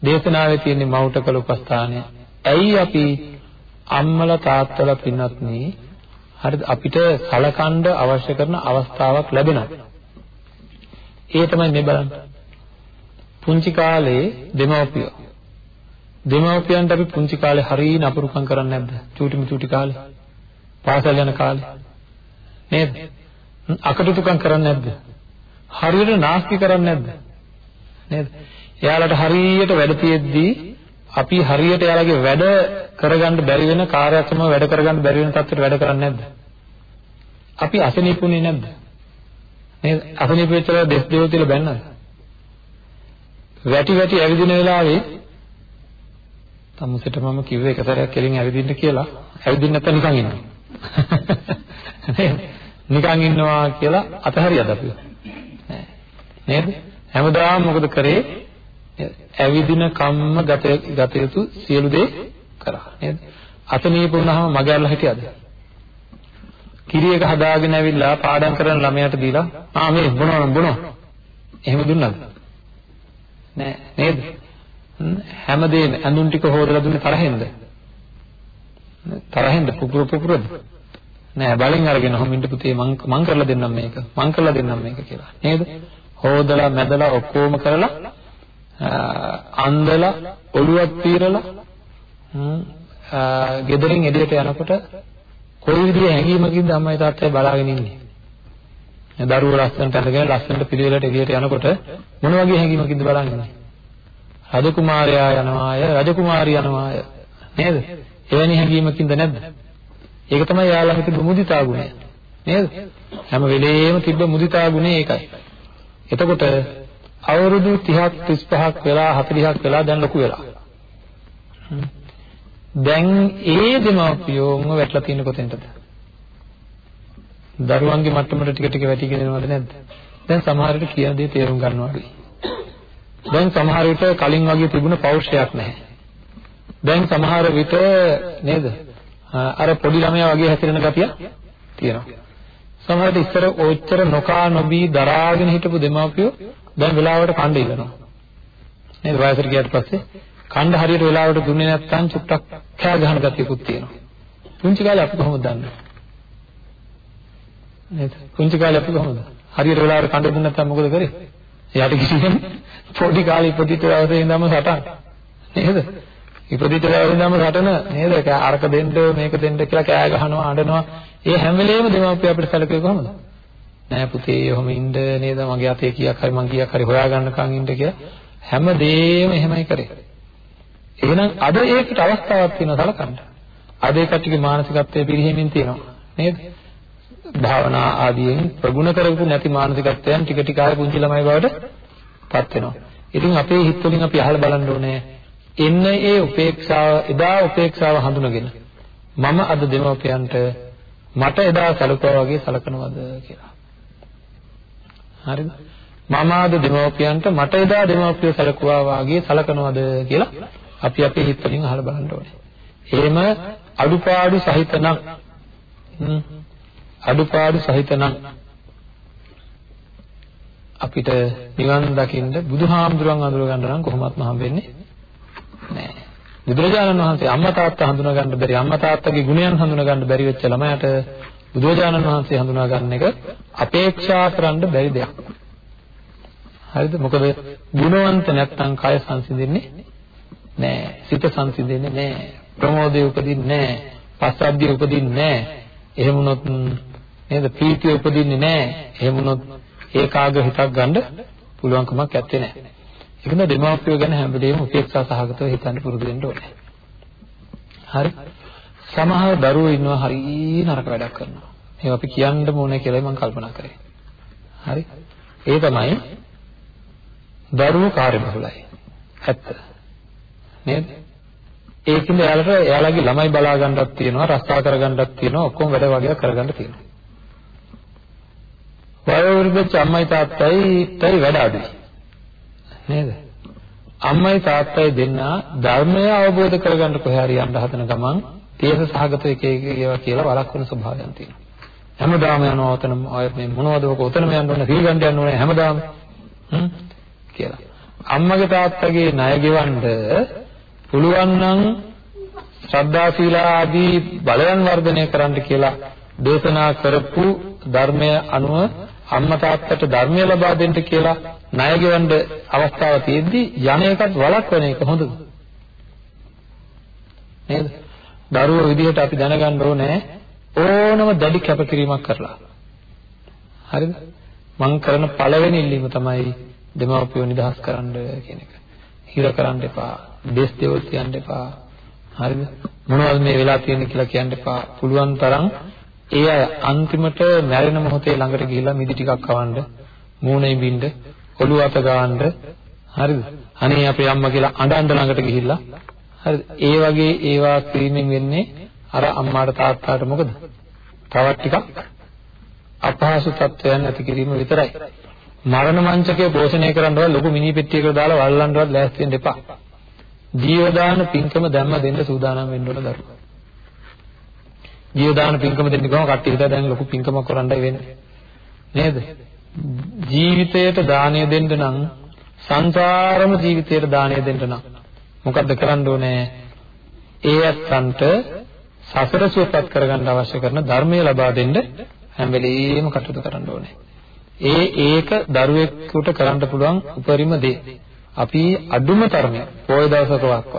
දේශනාවේ තියෙන්නේ මව්ට කළ උපස්ථානය ඇයි අපි අම්මලා තාත්තලා පින්වත්නි හරිද අපිට සලකන්න අවශ්‍ය කරන අවස්ථාවක් ලැබෙනවා. ඒ තමයි මේ බලන්න. පුංචි කාලේ දෙමව්පියෝ දෙමව්පියන්ට අපි පුංචි කාලේ හරිය නපුරුකම් කරන්නේ නැද්ද? චූටිමි චූටි කාලේ. පාසල් යන කාලේ. නේද? අකටුතුකම් කරන්නේ නැද්ද? හරියට නාස්ති කරන්නේ නැද්ද? නේද? එයාලට හරියට වැඩ තියෙද්දී අපි හරියට එයාලගේ වැඩ කරගන්න බැරි වෙන කාර්යක්ෂමව වැඩ කරගන්න බැරි වෙන තත්ත්වයට වැඩ කරන්නේ නැද්ද? අපි අසනීපුනේ නැද්ද? නේද? අසනීප වෙච්චලා දෙස් දෙව තියලා බැන්නද? වැටි වැටි ඇවිදින වෙලාවේ තමුසෙට මම කිව්වේ එක සැරයක් කෙලින් ඇවිදින්න කියලා. ඇවිදින්න නැත්නම් නිකන් ඉන්නවා. [laughs] නිකන් ඉන්නවා කියලා අතහරියද අපි? නේද? හැමදාම මොකද කරේ? ඇවිදින කම්ම ගත ගත යුතු සියලු දේ කරා. නේද? අසනීප වුණාම මගහැරලා හිටියද? කිරි එක හදාගෙන ඇවිල්ලා පාඩම් කරන ළමයාට දීලා ආ මේ බොනවා බොනවා. එහෙම දුන්නද? නෑ නේද? හැමදේම ඇඳුම් ටික හොදලා දුන්නේ තරහෙන්ද? තරහෙන්ද පුපුර පුපුරද? නෑ බලෙන් අරගෙන හොමින්ට පුතේ මං මං කරලා දෙන්නම් මේක. මං කරලා දෙන්නම් මේක කියලා. නේද? හොදලා මැදලා ඔක්කොම කරලා අන්දලා ඔළුවක් පීරලා ගෙදරින් එළියට යනකොට කොයි විදිහේ හැඟීමකින්ද අම්මයි තාත්තයි බලාගෙන ඉන්නේ. දරුවෝ ලස්සනට අඳගෙන ලස්සනට පිළිවෙලට එළියට යනකොට මොන වගේ හැඟීමකින්ද බලන්නේ? රජකුමාරයා යනවාය, රජකුමාරිය යනවාය. නේද? එවැනි හැඟීමකින්ද නැද්ද? ඒක තමයි යාළඟ තිබ්බ මුදිතා ගුණය. නේද? හැම වෙලේම තිබ්බ මුදිතා ගුණය ඒකයි. එතකොට අවුරුදු 30ක් 35ක් වෙලා 40ක් වෙලා දැන් ලොකු වෙලා. දැන් ඒ දෙමාපියෝම වැටලා තියෙන කොතෙන්ද? දරුවන්ගේ මට්ටමට ටික ටික වැටිගෙන යනවද නැද්ද? දැන් සමහර විට කියන දේ තේරුම් ගන්නවාලු. දැන් සමහර විට කලින් වගේ තිබුණ පෞරුෂයක් නැහැ. දැන් සමහර විට නේද? අර පොඩි ළමයා වගේ හැසිරෙන ගතිය තියෙනවා. සමහරට ඉස්සර ඔච්චර නොකා නොබී දරාගෙන හිටපු දෙමාපියෝ දැන් වෙලාවට කණ්ඩ ඉල්ලනවා. නේද? වයසට ගියාට පස්සේ කණ්ඩ හරියට වෙලාවට දුන්නේ නැත්නම් චුට්ටක් කෑ ගහන ගතියකුත් තියෙනවා. පුංචි කාලේ අපි කොහොමද දන්නේ? නේද? පුංචි කාලේ අපි කොහොමද? හරියට වෙලාවට කණ්ඩ දුන්නේ නැත්නම් මොකද කරේ? එයාට කිසිම පොඩි කාලේ ඉපදිච්ච දවසේ ඉඳන්ම සටන්. නේද? ඉපදිච්ච දවසේ ඉඳන්ම සටන නේද? අරක දෙන්න මේක දෙන්න කියලා කෑ ගහනවා අඬනවා. ඒ හැම වෙලේම දෙමාපිය අපිට සැලකුවේ කොහොමද? නෑ පුතේ ඔහොම ඉන්න නේද මගේ අතේ කීයක් හරි මං කීයක් හරි හොයාගන්නකම් ඉන්න කියලා හැමදේම එහෙමයි කරේ. එහෙනම් අද ඒකට අවස්ථාවක් තියෙනවා සලකන්න. අද ඒ කට්ටියගේ මානසිකත්වයේ පිරිහීමෙන් තියෙනවා නේද? භාවනා ආදියෙන් ප්‍රගුණ කරපු නැති මානසිකත්වයන් ටික ටික ආය පුංචි ළමයි බවට පත් වෙනවා. ඉතින් අපේ හිත වලින් අපි අහලා බලන්න ඕනේ එන්න ඒ උපේක්ෂාව එදා උපේක්ෂාව හඳුනගෙන මම අද දෙමව්පියන්ට මට එදා සැලකුවා වගේ සලකනවද කියලා. හරිද? මම අද දෙමව්පියන්ට මට එදා දෙමව්පියෝ සැලකුවා වගේ සලකනවද කියලා අපි අපේ හිත වලින් අහලා බලන්න ඕනේ. එහෙම අඩුපාඩු සහිත නම් අඩුපාඩු සහිත නම් අපිට නිවන් දකින්න බුදුහාමුදුරන් අඳුර ගන්න නම් කොහොමත්ම හම්බෙන්නේ නැහැ. බුදුරජාණන් වහන්සේ අම්මා තාත්තා හඳුනා ගන්න බැරි අම්මා තාත්තගේ ගුණයන් හඳුනා ගන්න බැරි වෙච්ච ළමයාට බුදුරජාණන් වහන්සේ හඳුනා ගන්න එක අපේක්ෂා කරන්න බැරි දෙයක්. හරිද? මොකද ගුණවන්ත නැත්නම් කය සංසිඳෙන්නේ නැහැ. සිත සංසිඳෙන්නේ නැහැ. ප්‍රමෝදය උපදින්නේ නැහැ. පස්සද්ධිය උපදින්නේ නැහැ. එහෙම වුණොත් නේද? ප්‍රීතිය උපදින්නේ නැහැ. එහෙම වුණොත් ඒකාග්‍ර හිතක් ගන්න පුළුවන්කමක් ඇත්තේ නැහැ. ඒකම දෙමාපියෝ ගැන හැම වෙලේම උපේක්ෂා සහගතව හිතන්න පුරුදු වෙන්න ඕනේ. හරි. සමහර දරුවෝ ඉන්නවා හරි නරක වැඩක් කරනවා. මේවා අපි කියන්න ඕනේ කියලා මම කල්පනා කරේ. හරි. ඒ තමයි දරුවෝ කාර්යබහුලයි. ඇත්ත. නේද? ඒකින්ද එයාලට එයාලගේ ළමයි බලා ගන්නත් තියෙනවා, රස්සා කර ගන්නත් තියෙනවා, ඔක්කොම වැඩ වගේ කරගන්න තියෙනවා. වයෝවෘද්ධ අම්මයි තාත්තයිටයි වැඩ අඩුයි. නේද? අම්මයි තාත්තයි දෙන්න ධර්මය අවබෝධ කරගන්න කොහේ හරි යන්න හදන ගමන් තේස සහගත එක එක ඒවා කියලා වළක්වන ස්වභාවයන් තියෙනවා. හැමදාම යනවා ඔතන මේ මොනවද ඔක ඔතනම යන්න ඕනේ සීල් ගන්න යන්න ඕනේ හැමදාම හ්ම් කියලා. අම්මගේ තාත්තගේ ණය ගෙවන්න පුළුවන් නම් ශ්‍රද්ධා සීල ආදී බලයන් වර්ධනය කරන්න කියලා දේශනා කරපු ධර්මය අනුව අම්මා තාත්තට ධර්මය ලබා දෙන්න කියලා ණය ගෙවන්න අවස්ථාව තියෙද්දි යන එකත් වළක්වන එක හොඳද? නේද? දරුවෝ විදිහට අපි දැනගන්න ඕනේ ඕනම දැඩි කැපකිරීමක් කරලා. හරිද? මං කරන පළවෙනි ඉල්ලීම තමයි දෙමව්පියෝ නිදහස් කරන්න කියන එක. හිර කරන්න එපා. දෙස් දෙවල් තියන්න එපා. හරිද? මොනවද මේ වෙලා තියෙන්නේ කියලා කියන්න එපා. පුළුවන් තරම් ඒ අය අන්තිමට මැරෙන මොහොතේ ළඟට ගිහිල්ලා මිදි ටිකක් කවන්න, මූණේ බින්ද, ඔළුව අත ගාන්න, හරිද? අනේ අපේ අම්මා කියලා අඬන්න ළඟට ගිහිල්ලා හරිද? ඒ වගේ ඒවා ක්‍රීමෙන් වෙන්නේ අර අම්මාට තාත්තාට මොකද? තවත් ටිකක් අපහසු තත්වයන් ඇති කිරීම විතරයි. මරණ මංචකය පෝෂණය කරන්නවත් ලොකු මිනි පෙට්ටියකට දාලා වල්ලන්නවත් ලෑස්ති වෙන්න එපා. ජීවදාන පින්කම දැම්ම දෙන්න සූදානම් වෙන්න ඕන දරුවෝ. ජීවදාන පින්කම දෙන්න ගම කට්ටිය හිතා දැන් ලොකු පින්කමක් කරන්නයි වෙන්නේ. නේද? ජීවිතයට දාණය දෙන්න නම් සංසාරම ජීවිතයට දාණය දෙන්න නම් මොකද්ද කරන්න ඕනේ? ඒ ඇත්තන්ට සසර සුවපත් කරගන්න අවශ්‍ය කරන ධර්මය ලබා දෙන්න හැම වෙලෙම කටයුතු කරන්න ඕනේ. ඒ ඒක දරුවෙකුට කරන්න පුළුවන් උපරිම දේ. අපි අදුම තරමේ පොය දවසකවත්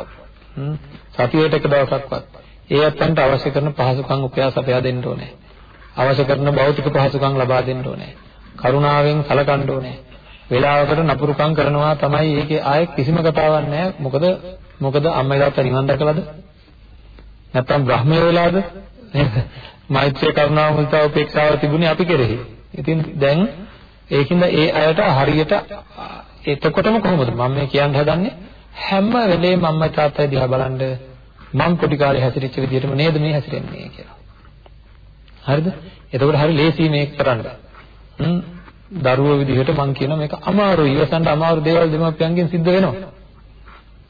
සතියේට එක දවසක්වත් ඒ අතන්ට අවශ්‍ය කරන පහසුකම් උපයාස අපයා දෙන්න ඕනේ. අවශ්‍ය කරන භෞතික පහසුකම් ලබා දෙන්න ඕනේ. කරුණාවෙන් සලකන්න ඕනේ. වේලාවකට නපුරුකම් කරනවා තමයි ඒකේ ආයේ කිසිම කතාවක් නැහැ. මොකද මොකද අම්මයි තාත්තා නිවන් දැකලාද? නැත්තම් බ්‍රහ්මය වෙලාද? නේද? [laughs] මෛත්‍රී කරුණාව මුදිතා උපේක්ෂාව තිබුණේ අපි කෙරෙහි. ඉතින් දැන් ඒකින්ද ඒ අයට හරියට එතකොටම කොහොමද මම මේ කියන්න හදන්නේ හැම වෙලේම අම්මයි තාත්තයි දිහා බලන්න මම පොඩි කාලේ හැසිරෙච්ච විදිහටම නේද මේ හැසිරෙන්නේ කියලා. හරිද? එතකොට හරි ලේසි මේක කරන්න. හ්ම් දරුවෝ විදිහට මම කියනවා මේක අමාරුයි. ඉවසන්න අමාරු දේවල් දෙමාපියන්ගෙන් සිද්ධ වෙනවා.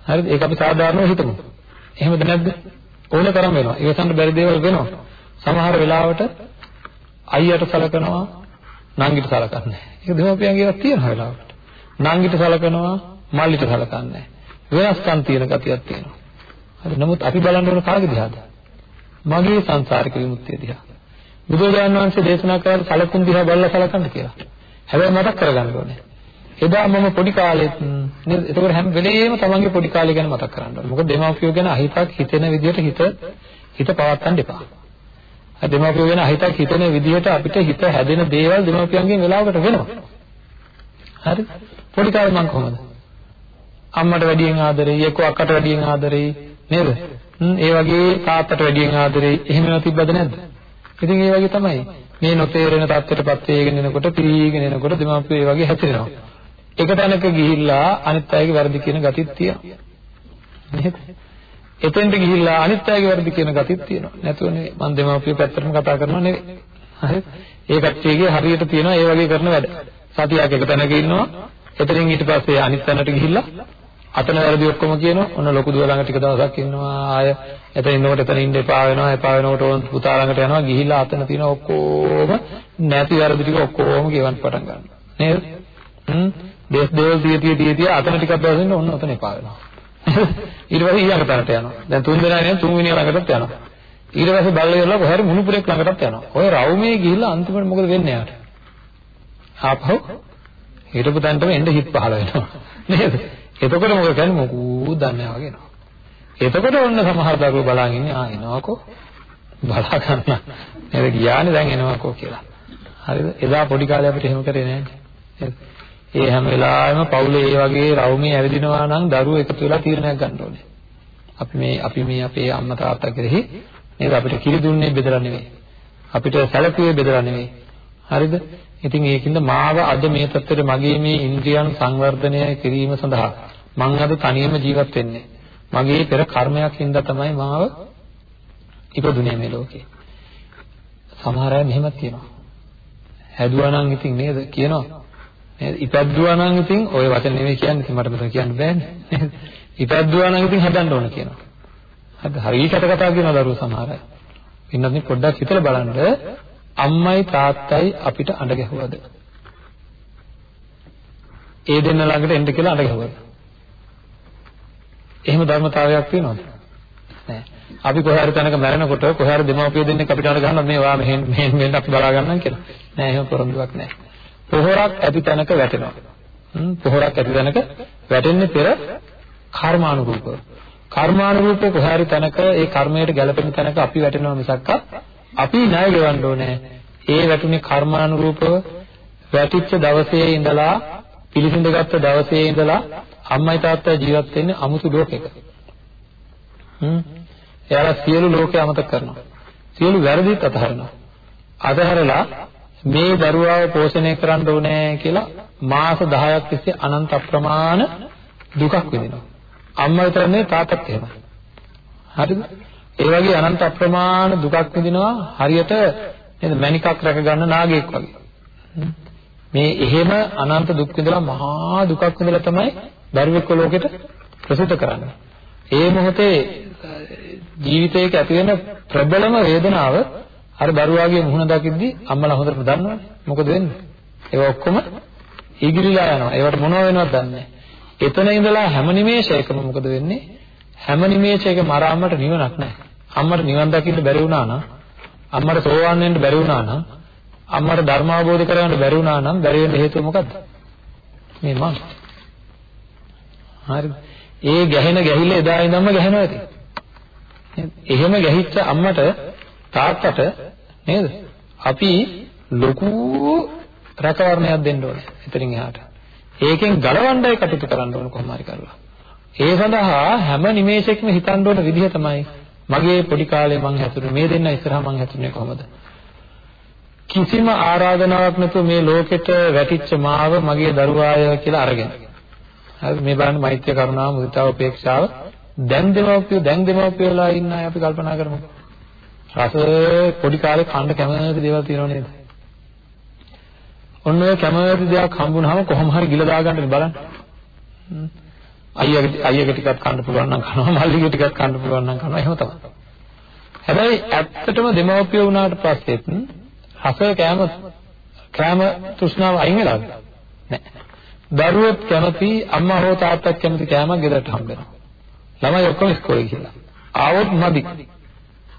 හරිද? ඒක අපි සාධාරණව හිතමු. එහෙමද නැද්ද? ඕන තරම් වෙනවා. ඉවසන්න බැරි දේවල් වෙනවා. සමහර වෙලාවට අයියට සලකනවා නංගිට සලකන්නේ නැහැ. ඒක දෙමාපියන්ගේ ඒවා තියෙන වෙලාවට. නංගිට සලකනවා මල්ලිට සලකන්නේ නැහැ. වෙනස්කම් තියෙන ගතියක් තියෙනවා. හරි නමුත් අපි බලන්න ඕන කාගේ දිහාද? මගේ සංසාරික විමුක්තිය දිහා. බුදුරජාණන් වහන්සේ දේශනා කරලා සලකුණු දිහා බලලා සලකන්න කියලා. හැබැයි මතක් කරගන්න ඕනේ. එදා මම පොඩි කාලෙත් නේද? ඒකෝර හැම වෙලේම තමන්ගේ පොඩි කාලය ගැන මතක් කරගන්න ඕනේ. මොකද දෙමාපියෝ ගැන අහිතක් හිතෙන විදිහට හිත හිත පවත්තන්න එපා. දෙමාපියෝ ගැන අහිතක් හිතෙන විදිහට අපිට හිත හැදෙන දේවල් දෙමාපියන්ගෙන් වෙලාවකට වෙනවා. හරි? පොඩි කාලේ මම කොහොමද? අම්මට වැඩියෙන් ආදරෙයි, එක්ක අක්කට වැඩියෙන් ආදරෙයි නේද? ඒ වගේ තාත්තට වැඩියෙන් ආදරෙයි. එහෙම ඒවා තිබ්බද නැද්ද? ඉතින් ඒ වගේ තමයි. මේ නොතේරෙන තත්ත්වයටපත් වෙගෙන එනකොට, පිරීගෙන එනකොට දෙමාපියෝ ඒ වගේ හැතිරෙනවා. එක තැනක ගිහිල්ලා අනිත් අයගේ වැරදි කියන ගතිත් තියෙනවා. නේද? එතෙන්ට ගිහිල්ලා අනිත් අයගේ වැරදි කියන ගතිත් තියෙනවා. නැතුව නෙවෙයි. මම දෙමාපියෝ පැත්තටම කතා කරනවා නෙවෙයි. හරි? ඒ කට්ටියගේ හරියට තියෙනවා ඒ වගේ කරන වැඩ. සතියක් එක තැනක ඉන්නවා. එතනින් ඊට පස්සේ අනිත් තැනට ගිහිල්ලා අතන වැරදි ඔක්කොම කියනවා. ඔන්න ලොකු දුව ළඟ ටික දවසක් ඉන්නවා. ආය එතන ඉන්නකොට එතන ඉන්න එපා වෙනවා. එපා වෙනකොට ඕන් පුතා ළඟට යනවා. ගිහිල්ලා අතන තියෙන ඔක්කොම නැති වැරදි ටික ඔක්කොම කියවන්න පටන් ගන්නවා. නේද? හ්ම්. දේශ දේවල් තිය තිය තිය තිය අතන ටිකක් දවස් ඉන්න ඔන්න ඔතන එපා වෙනවා. [laughs] ඊට පස්සේ ඊළඟ තැනට යනවා. දැන් තුන් දෙනා නේ තුන්වෙනි ළඟටත් යනවා. ඊට පස්සේ බල්ලේ ඉවරලා කොහරි මුණුපුරෙක් ළඟටත් යනවා. ඔය රවුමේ ගිහිල්ලා අන්තිමට මොකද වෙන්නේ යාට? ආපහු හිටපු තැනටම එන්න හිත් පහළ වෙනවා. නේද? එතකොට මොකද කියන්නේ මොකෝ දන්නේ නැහැ වගේ නෝ. එතකොට ඔන්න සමහර දරුවෝ බලන් ඉන්නේ ආ එනවාකෝ බලා ගන්න. නේද ගියානේ දැන් එනවාකෝ කියලා. හරිද? එදා පොඩි කාලේ අපිට එහෙම කරේ නැහැ. ඒ හැම වෙලාවෙම පවුලේ ඒ වගේ රවුමේ ඇවිදිනවා නම් දරුවෝ එකතු වෙලා තීරණයක් ගන්න ඕනේ. අපි මේ අපි මේ අපේ අම්මා තාත්තා කෙරෙහි නේද අපිට කිරි දුන්නේ බෙදලා නෙවෙයි. අපිට සැලකුවේ බෙදලා නෙවෙයි. හරිද? ඉතින් ඒකින්ද මාව අද මේ තත්ත්වයට මගේ මේ ඉන්ද්‍රියන් සංවර්ධනය කිරීම සඳහා මං අද තනියම ජීවත් වෙන්නේ. මගේ පෙර කර්මයක් හින්දා තමයි මාව ඉපදුනේ මේ ලෝකේ. සමහර අය මෙහෙම කියනවා. හැදුවා නම් ඉතින් නේද කියනවා. නේද? ඉපැද්දුවා නම් ඉතින් ওই වචන නෙමෙයි කියන්නේ. ඉතින් මට මෙතන කියන්න බෑනේ. නේද? ඉපැද්දුවා නම් ඉතින් හදන්න ඕන කියනවා. හරිද? හරියට කතා කියන දරුවෝ සමහර අය. ඉන්නත් පොඩ්ඩක් හිතලා බලන්න අම්මයි තාත්තයි අපිට අඬ ගැහුවද? ඒ දෙන්න ළඟට එන්න කියලා අඬ ගැහුවද? එහෙම ධර්මතාවයක් තියෙනවද? නෑ. අපි කොහේ හරි තැනක මැරෙනකොට කොහේ හරි දෙමව්පිය දෙන්නෙක් අපිට අඬ ගන්නවා මේ වා මෙහෙන් මෙහෙන් මෙහෙන් අපි බලා ගන්නම් කියලා. නෑ එහෙම පොරොන්දුවක් නෑ. පොහොරක් ඇති තැනක වැටෙනවා. හ්ම් පොහොරක් ඇති තැනක වැටෙන්නේ පෙර කර්මානුරූපව. කර්මානුරූපව කොහේ හරි තැනක ඒ කර්මයට ගැළපෙන තැනක අපි වැටෙනවා මිසක් අපි ණය ගෙවන්න ඕනේ. ඒ වැටුනේ කර්මානුරූපව වැටිච්ච දවසේ ඉඳලා පිළිසිඳගත්ත දවසේ ඉඳලා අම්මයි තාත්තයි ජීවත් වෙන්නේ අමුතු ලෝකයක. හ්ම් එයාලා සියලු ලෝකේ අමතක කරනවා. සියලු වැරදිත් අතහරිනවා. අතහැරලා මේ දරුවාව පෝෂණය කරන්න ඕනේ කියලා මාස 10ක් තිස්සේ අනන්ත අප්‍රමාණ දුකක් විඳිනවා. අම්මා විතර නෙවෙයි තාත්තත් එහෙමයි. හරිද? ඒ වගේ අනන්ත අප්‍රමාණ දුකක් විඳිනවා හරියට නේද මණිකක් රැක ගන්න නාගයෙක් වගේ. මේ එහෙම අනන්ත දුක් විඳලා මහා දුකක් විඳලා තමයි දරුවෙක් ලෝකෙට ප්‍රසූත කරන්නේ. ඒ මොහොතේ ජීවිතයක ඇති වෙන ප්‍රබලම වේදනාව අර දරුවාගේ මුහුණ දකිද්දි අම්මලා හොඳට දන්නවනේ. මොකද වෙන්නේ? ඒවා ඔක්කොම ඉගිරිලා යනවා. ඒවට මොනව වෙනවද දන්නේ එතන ඉඳලා හැම නිමේෂයකම මොකද වෙන්නේ? හැම නිමේෂයකම අර අම්මට නිවනක් නැහැ. අම්මට නිවන් දකින්න බැරි වුණා නම් අම්මට සෝවාන් වෙන්න බැරි වුණා නම් අම්මට ධර්ම අවබෝධ කරගන්න බැරි වුණා නම් බැරි වෙන්න හේතුව මොකද්ද? මේ මං. හරිද? ඒ ගැහෙන ගැහිල්ල එදා ඉඳන්ම ගැහෙනවා ඉතින්. එහෙම ගැහිච්ච අම්මට තාත්තට නේද? අපි ලොකු රැකවරණයක් දෙන්න ඕනේ. එතනින් එහාට. ඒකෙන් ගලවන්නයි කටයුතු කරන්න ඕන කොහොම හරි කරලා. ඒ සඳහා හැම නිමේෂයකම හිතන්න ඕන විදිහ තමයි මගේ පොඩි කාලේ මං හැතුනේ මේ දෙන්න ඉස්සරහා මං හැතුනේ කොහොමද? කිසිම ආරාධනාවක් නැතුව මේ ලෝකෙට වැටිච්ච මාව මගේ දරුවාය කියලා අරගෙන. හරි මේ බලන්න මෛත්‍රිය කරුණාව මුදිතාව උපේක්ෂාව දැන් දෙමව්පියෝ දැන් දෙමව්පියෝලා ඉන්න අය අපි කල්පනා කරමු. රස පොඩි කාලේ කන්න කැමති දේවල් තියෙනව නේද? ඔන්න ඔය කැමති දෙයක් හම්බුනහම කොහොම හරි ගිල දාගන්න බලන්න. අයියගේ අයියගේ ටිකක් කන්න පුළුවන් නම් කනවා මල්ලිගේ ටිකක් කන්න පුළුවන් නම් කනවා එහෙම තමයි. හැබැයි ඇත්තටම දෙමව්පියෝ වුණාට පස්සෙත් රස කෑම කෑම තෘෂ්ණාව අයින් වෙලාද? නැහැ. දරුවොත් කැමති අම්මා හෝ තාත්තා කැමති කෑමක් ගෙදරට හම්බ වෙනවා. ළමයි ඔක්කොම ඉස්කෝලේ ගිහලා. ආවොත් මදි.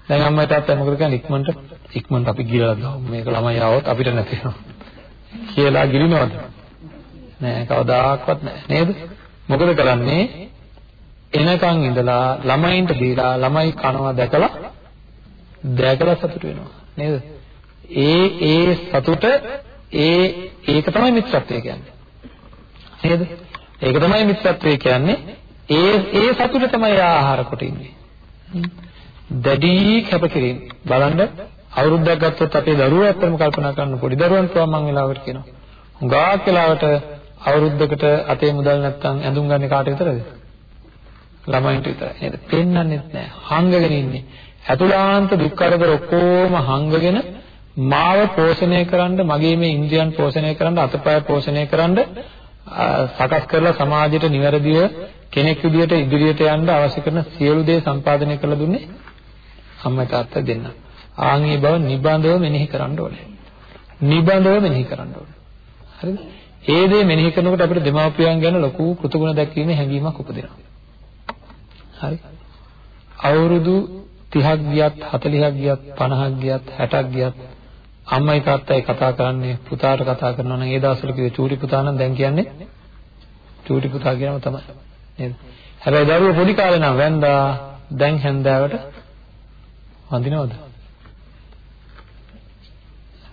දැන් අම්මයි තාත්තයි මොකද කියන්නේ ඉක්මනට ඉක්මනට අපි ගිහලා ගමු. මේක ළමයි ආවොත් අපිට නැති වෙනවා. කියලා ගිලිනවද? නෑ කවදාකවත් නෑ නේද? මොකද කරන්නේ? එනකන් ඉඳලා ළමයින්ට දීලා ළමයි කනවා දැකලා දැකලා සතුට වෙනවා නේද? ඒ ඒ සතුට ඒ ඒක තමයි මිත්‍රත්වය කියන්නේ. නේද? ඒක තමයි මිත්‍රත්වය කියන්නේ. ඒ ඒ සතුට තමයි ආහාර කොට ඉන්නේ. දැඩි කැපකිරීම. බලන්න අවුරුද්දක් ගත්තොත් අපේ දරුවෝ ඇත්තටම කල්පනා කරන පොඩි දරුවන් තුවා මං වෙලාවට කියනවා. හුඟක් වෙලාවට අවුරුද්දකට අතේ මුදල් නැත්තම් ඇඳුම් ගන්න කාට විතරද? ළමයින්ට විතරයි. නේද? පෙන්වන්නෙත් නෑ. හංගගෙන ඉන්නේ. අතුලාන්ත දුක් කරදර ඔක්කොම හංගගෙන මාව පෝෂණය කරන්න මගේ මේ ඉන්ද්‍රියන් පෝෂණය කරන්න අතපය පෝෂණය කරන්න සකස් කරලා සමාජයට නිවැරදිව කෙනෙක් විදියට ඉදිරියට යන්න අවශ්‍ය කරන සියලු දේ සම්පාදනය කරලා දුන්නේ අම්මා තාත්තා දෙන්න. ආන්ගේ බව නිබඳව මෙනෙහි කරන්න ඕනේ. නිබඳව මෙනෙහි කරන්න ඕනේ. හරිද? ඒ දේ මෙනෙහි කරනකොට අපිට දෙමාපියන් ගැන ලොකු කෘතගුණ දැක්වීමේ හැඟීමක් උපදිනවා. හරි? අවුරුදු 30ක් ගියත් 40ක් ගියත් 50ක් ගියත් 60ක් ගියත් අම්මයි තාත්තයි කතා කරන්නේ පුතාට කතා කරනවා නම් ඒ දවස්වල කිව්වේ චූටි පුතා නම් දැන් කියන්නේ චූටි පුතා කියනම තමයි නේද හැබැයි දරුවෝ පොඩි කාලේ නම් වැන්දා දැන් හැන්දෑවට වඳිනවද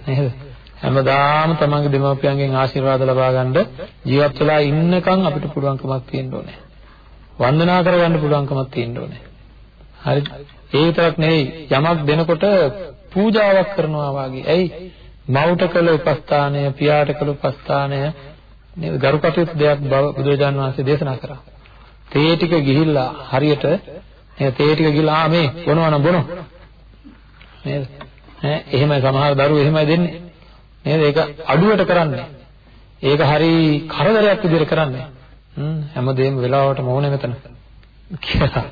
නේද හැමදාම තමන්ගේ දෙමව්පියන්ගෙන් ආශිර්වාද ලබා ගන්න ජීවත් වෙලා ඉන්නකම් අපිට පුළුවන්කමක් තියෙන්න ඕනේ වන්දනා කරගන්න පුළුවන්කමක් තියෙන්න ඕනේ හරි ඒ විතරක් නෙවෙයි යමක් දෙනකොට පූජාවක් කරනවා වාගේ. ඇයි? මව්ට කළ උපස්ථානය, පියාට කළ උපස්ථානය නේද? ගරුකටයුතු දෙයක් බව බුදුරජාන් වහන්සේ දේශනා කරා. තේ ටික ගිහිල්ලා හරියට නේද? තේ ටික ගිහිල්ලා ආ මේ බොනවා නම් බොනෝ. නේද? ඈ එහෙමයි සමහර දරුවෝ එහෙමයි දෙන්නේ. නේද? ඒක අඩුවට කරන්නේ. ඒක හරි කරදරයක් විදිහට කරන්නේ. හ්ම් හැමදේම වෙලාවට මොහොනේ මෙතන. කියලා.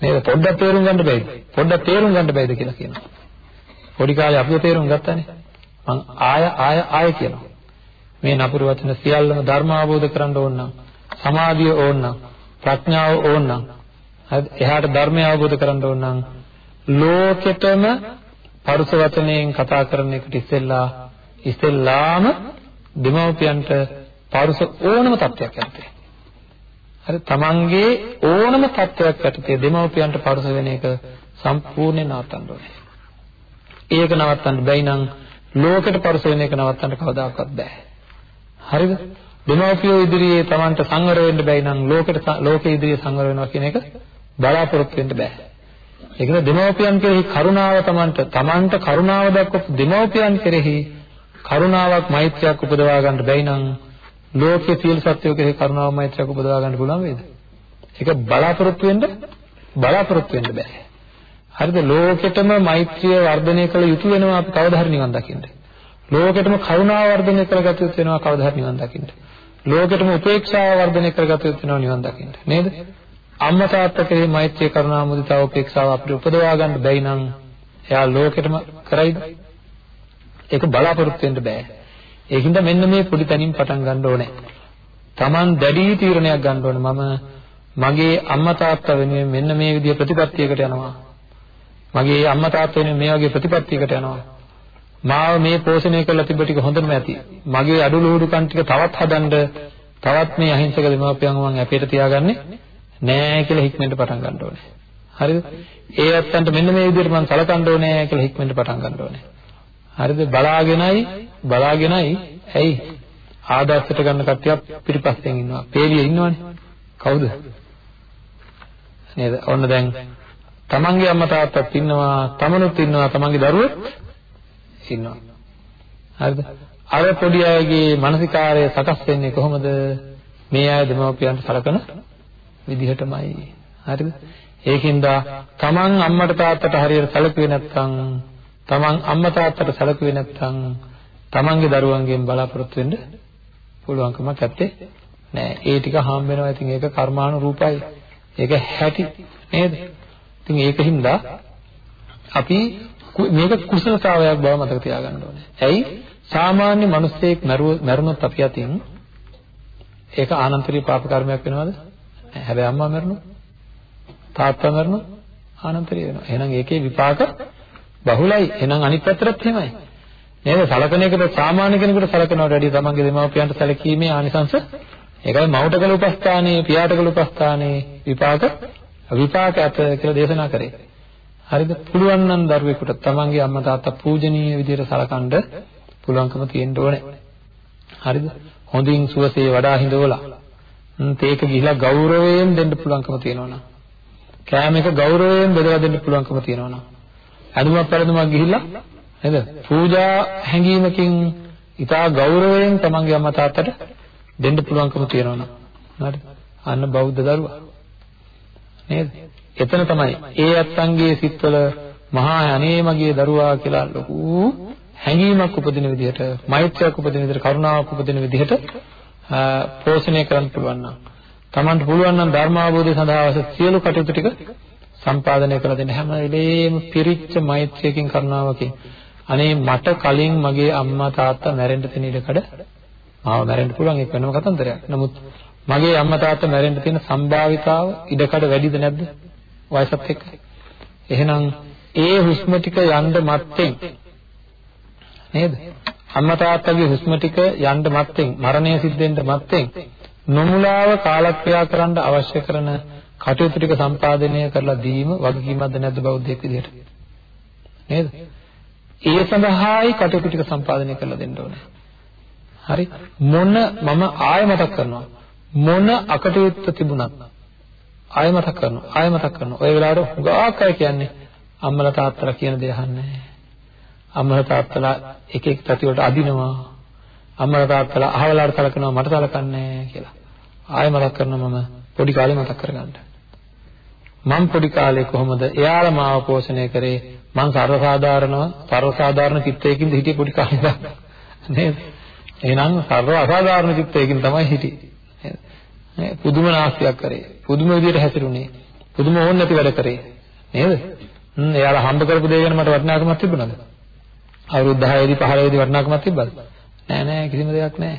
නේද? පොඩ්ඩක් තේරුම් ගන්න බෑද? පොඩ්ඩක් තේරුම් ගන්න බෑද කියලා කියනවා. පොඩි කාලේ අපිව තේරුම් ගත්තානේ. මං ආය ආය ආය කියනවා. මේ නපුරු වචන සියල්ලම ධර්ම අවබෝධ කරගන්න ඕන නම් සමාධිය ඕන නම් ප්‍රඥාව ඕන නම් එහාට ධර්මය අවබෝධ කරගන්න ඕන නම් ලෝකෙටම පරුස වචනයෙන් කතා කරන එකට ඉස්සෙල්ලා ඉස්සෙල්ලාම දෙමව්පියන්ට පරුස ඕනම තත්ත්වයක් යටතේ. හරි තමන්ගේ ඕනම තත්ත්වයක් යටතේ දෙමව්පියන්ට පරුස වෙන එක සම්පූර්ණයෙන් නවත්තන්න ඕනේ. ඒක නවත්තන්න බැයි නම් ලෝකෙට පරිස වෙන එක නවත්තන්න කවදාකවත් බෑ. හරිද? දෙමව්පියෝ ඉදිරියේ Tamanට සංවර වෙන්න බැයි නම් ලෝකෙට ලෝකෙ ඉදිරියේ සංවර වෙනවා කියන එක බලාපොරොත්තු වෙන්න බෑ. ඒ කියන්නේ දෙමව්පියන් කෙරෙහි කරුණාව තමන්ට තමන්ට කරුණාව දක්වපු දෙමව්පියන් කෙරෙහි කරුණාවක් මෛත්‍රියක් උපදවා ගන්න බැයි නම් ලෝකයේ සියලු සත්වයෝ කෙරෙහි කරුණාවක් මෛත්‍රියක් උපදවා ගන්න පුළුවන් වේද? ඒක බලාපොරොත්තු වෙන්න බලාපොරොත්තු වෙන්න බෑ. හරිද? ලෝකෙටම මෛත්‍රිය වර්ධනය කළ යුතු වෙනවා අපි කවදා හරි නිවන් දකින්න. ලෝකෙටම කරුණාව වර්ධනය කරගත යුතු වෙනවා කවදා හරි නිවන් දකින්න. ලෝකෙටම උපේක්ෂාව වර්ධනය කරගත යුතු වෙනවා නිවන් දකින්න. නේද? අම්මා තාත්තා කෙරෙහි මෛත්‍රිය කරුණා මුදිතාව උපේක්ෂාව අපිට උපදවා ගන්න බැයි නම් එයා ලෝකෙටම කරයිද? ඒක බලාපොරොත්තු වෙන්න බෑ. ඒකින්ද මෙන්න මේ පොඩි තැනින් පටන් ගන්න ඕනේ. Taman දැඩි තීරණයක් ගන්න ඕනේ. මම මගේ අම්මා තාත්තා වෙනුවෙන් මෙන්න මේ විදිය ප්‍රතිපත්තියකට යනවා. මගේ අම්මා තාත්තා වෙනුවෙන් මේ වගේ ප්‍රතිපත්තියකට යනවා. මාව මේ පෝෂණය කරලා තිබ්බ ටික හොඳම ඇති. මගේ අඩුලුහුඩුකම් ටික තවත් හදන්න තවත් මේ අහිංසක දෙමාපියන් මම අපේට තියාගන්නේ නෑ කියලා හික්මෙන්ට පටන් ගන්න ඕනේ. හරිද? ඒ ඇත්තන්ට මෙන්න මේ විදිහට මම සලකන්න ඕනේ කියලා හික්මෙන්ට පටන් ගන්න ඕනේ. හරිද? බලාගෙනයි බලාගෙනයි ඇයි ආදර්ශයට ගන්න කට්ටියක් පිටිපස්සෙන් ඉන්නවා. පේලිය ඉන්නවනේ. කවුද? නේද? ඔන්න දැන් තමන්ගේ අම්මා තාත්තත් ඉන්නවා, තමනුත් ඉන්නවා, තමන්ගේ දරුවොත් ඉන්නවා. හරිද? අර පොඩි අයගේ මානසිකාරය සකස් වෙන්නේ කොහොමද? මේ අය දෙමව්පියන්ට සලකන විදිහටමයි. හරිද? ඒකින්ද තමන් අම්මට තාත්තට හරියට සැලකුවේ නැත්නම් තමන් අම්මා තාත්තට සැලකුවේ නැත්නම් තමන්ගේ දරුවන්ගෙන් බලාපොරොත්තු වෙන්න පුළුවන්කමක් නැත්තේ නෑ. ඒ ටික හාම් වෙනවා. ඉතින් ඒක කර්මානුරූපයි. ඒක හැටි නේද? ඉතින් ඒකින්ද අපි මේක කුසලතාවයක් බව මතක තියාගන්න ඕනේ. ඇයි? සාමාන්‍ය මිනිස්සෙක් මැරුණොත් අපි අතින් ඒක ආනන්තරීය පාප කර්මයක් වෙනවද? හැබැයි අම්මා මැරුණොත් තාත්තා මැරුණොත් ආනන්තරීය වෙනවා. එහෙනම් ඒකේ විපාක බහුලයි. එහෙනම් අනිත් පැත්තටත් එහෙමයි. නේද? සලකන එකට සාමාන්‍ය කෙනෙකුට සලකනවට වැඩිය තමන්ගේ දෙමාපියන්ට සැලකීමේ ආනිසංස ඒකයි මවට කළ උපස්ථානයේ පියාට කළ උපස්ථානයේ විපාක විපාක ඇත කියලා දේශනා කරේ. හරිද? පුළුවන් නම් දරුවෙකුට තමන්ගේ අම්මා තාත්තා පූජනීය විදිහට සලකන්න පුළුවන්කම තියෙන්න ඕනේ. හරිද? හොඳින් සුවසේ වඩා හිඳවලා තේක ගිහිලා ගෞරවයෙන් දෙන්න පුළුවන්කම තියෙනවා කෑම එක ගෞරවයෙන් බෙදලා දෙන්න පුළුවන්කම තියෙනවා අඳුමක් පෙරදුමක් ගිහිල්ලා නේද? පූජා හැඟීමකින් ඉතා ගෞරවයෙන් තමන්ගේ අම්මා තාත්තට දෙන්න පුළුවන්කම තියෙනවා හරි? අන්න බෞද්ධ දරුවා. නේද? එතන තමයි ඒ අත්තන්ගේ සිත්වල මහා අනේ මගේ දරුවා කියලා ලොකු හැඟීමක් උපදින විදිහට, මෛත්‍රියක් උපදින විදිහට, කරුණාවක් උපදින විදිහට පෝෂණය කරන්න පුළුවන් නම් Tamanට පුළුවන් නම් ධර්මාභෝධය සඳහා අවශ්‍ය සියලු කටයුතු ටික සම්පාදනය කරලා දෙන්න හැම වෙලේම පිරිච්ච මෛත්‍රියකින් කරුණාවකින් අනේ මට කලින් මගේ අම්මා තාත්තා මැරෙන්න තියෙන ඉඩකඩ මාව මැරෙන්න පුළුවන් ඒක වෙනම කතන්දරයක්. නමුත් මගේ අම්මා තාත්තා මැරෙන්න තියෙන සම්භාවිතාව ඉඩකඩ වැඩිද නැද්ද? වයසත් එක්ක. එහෙනම් ඒ හුස්ම ටික යන්න මත්තෙන් නේද? අම්මා තාත්තගේ හුස්ම ටික යන්න මත්තෙන් මරණය සිද්ධ වෙන්න මත්තෙන් නොමුලාව කාලක්‍රියා කරන්න අවශ්‍ය කරන කටයුතු ටික සම්පාදනය කරලා දීම වගකීමක්ද නැද්ද බෞද්ධයෙක් විදිහට? නේද? ඒ සඳහායි කටයුතු ටික සම්පාදනය කරලා දෙන්න ඕනේ. හරි? මොන මම ආය මතක් කරනවා. මොන අකටයුත්ත තිබුණත් ආය මතක් කරනවා. ආය මතක් කරනවා. ඔය වෙලාවට හුඟක් අය කියන්නේ අම්මලා තාත්තලා කියන දේ අහන්නේ අම්මලා තාත්තලා එක එක පැති වලට අදිනවා. අම්මලා තාත්තලා අහවලාට සලකනවා මට සලකන්නේ කියලා. ආය මතක් කරනවා මම පොඩි කාලේ මතක් කරගන්න. මම පොඩි කාලේ කොහොමද එයාලා මාව පෝෂණය කරේ මං සර්වසාධාරණව සර්වසාධාරණ චිත්තයකින්ද හිටියේ පොඩි කාලේ නේද එහෙනම් සර්ව අසාධාරණ චිත්තයකින් තමයි හිටියේ. නේද? පුදුම නාස්තියක් කරේ. පුදුම විදියට හැසිරුණේ. පුදුම ඕන නැති වැඩ කරේ. නේද? හ්ම් එයාලා හම්බ කරපු දේ ගැන මට වටිනාකමක් තිබුණාද? අවුරුදු 10 දී 15 දී වටිනාකමක් තිබ්බද? නෑ නෑ කිසිම දෙයක් නෑ.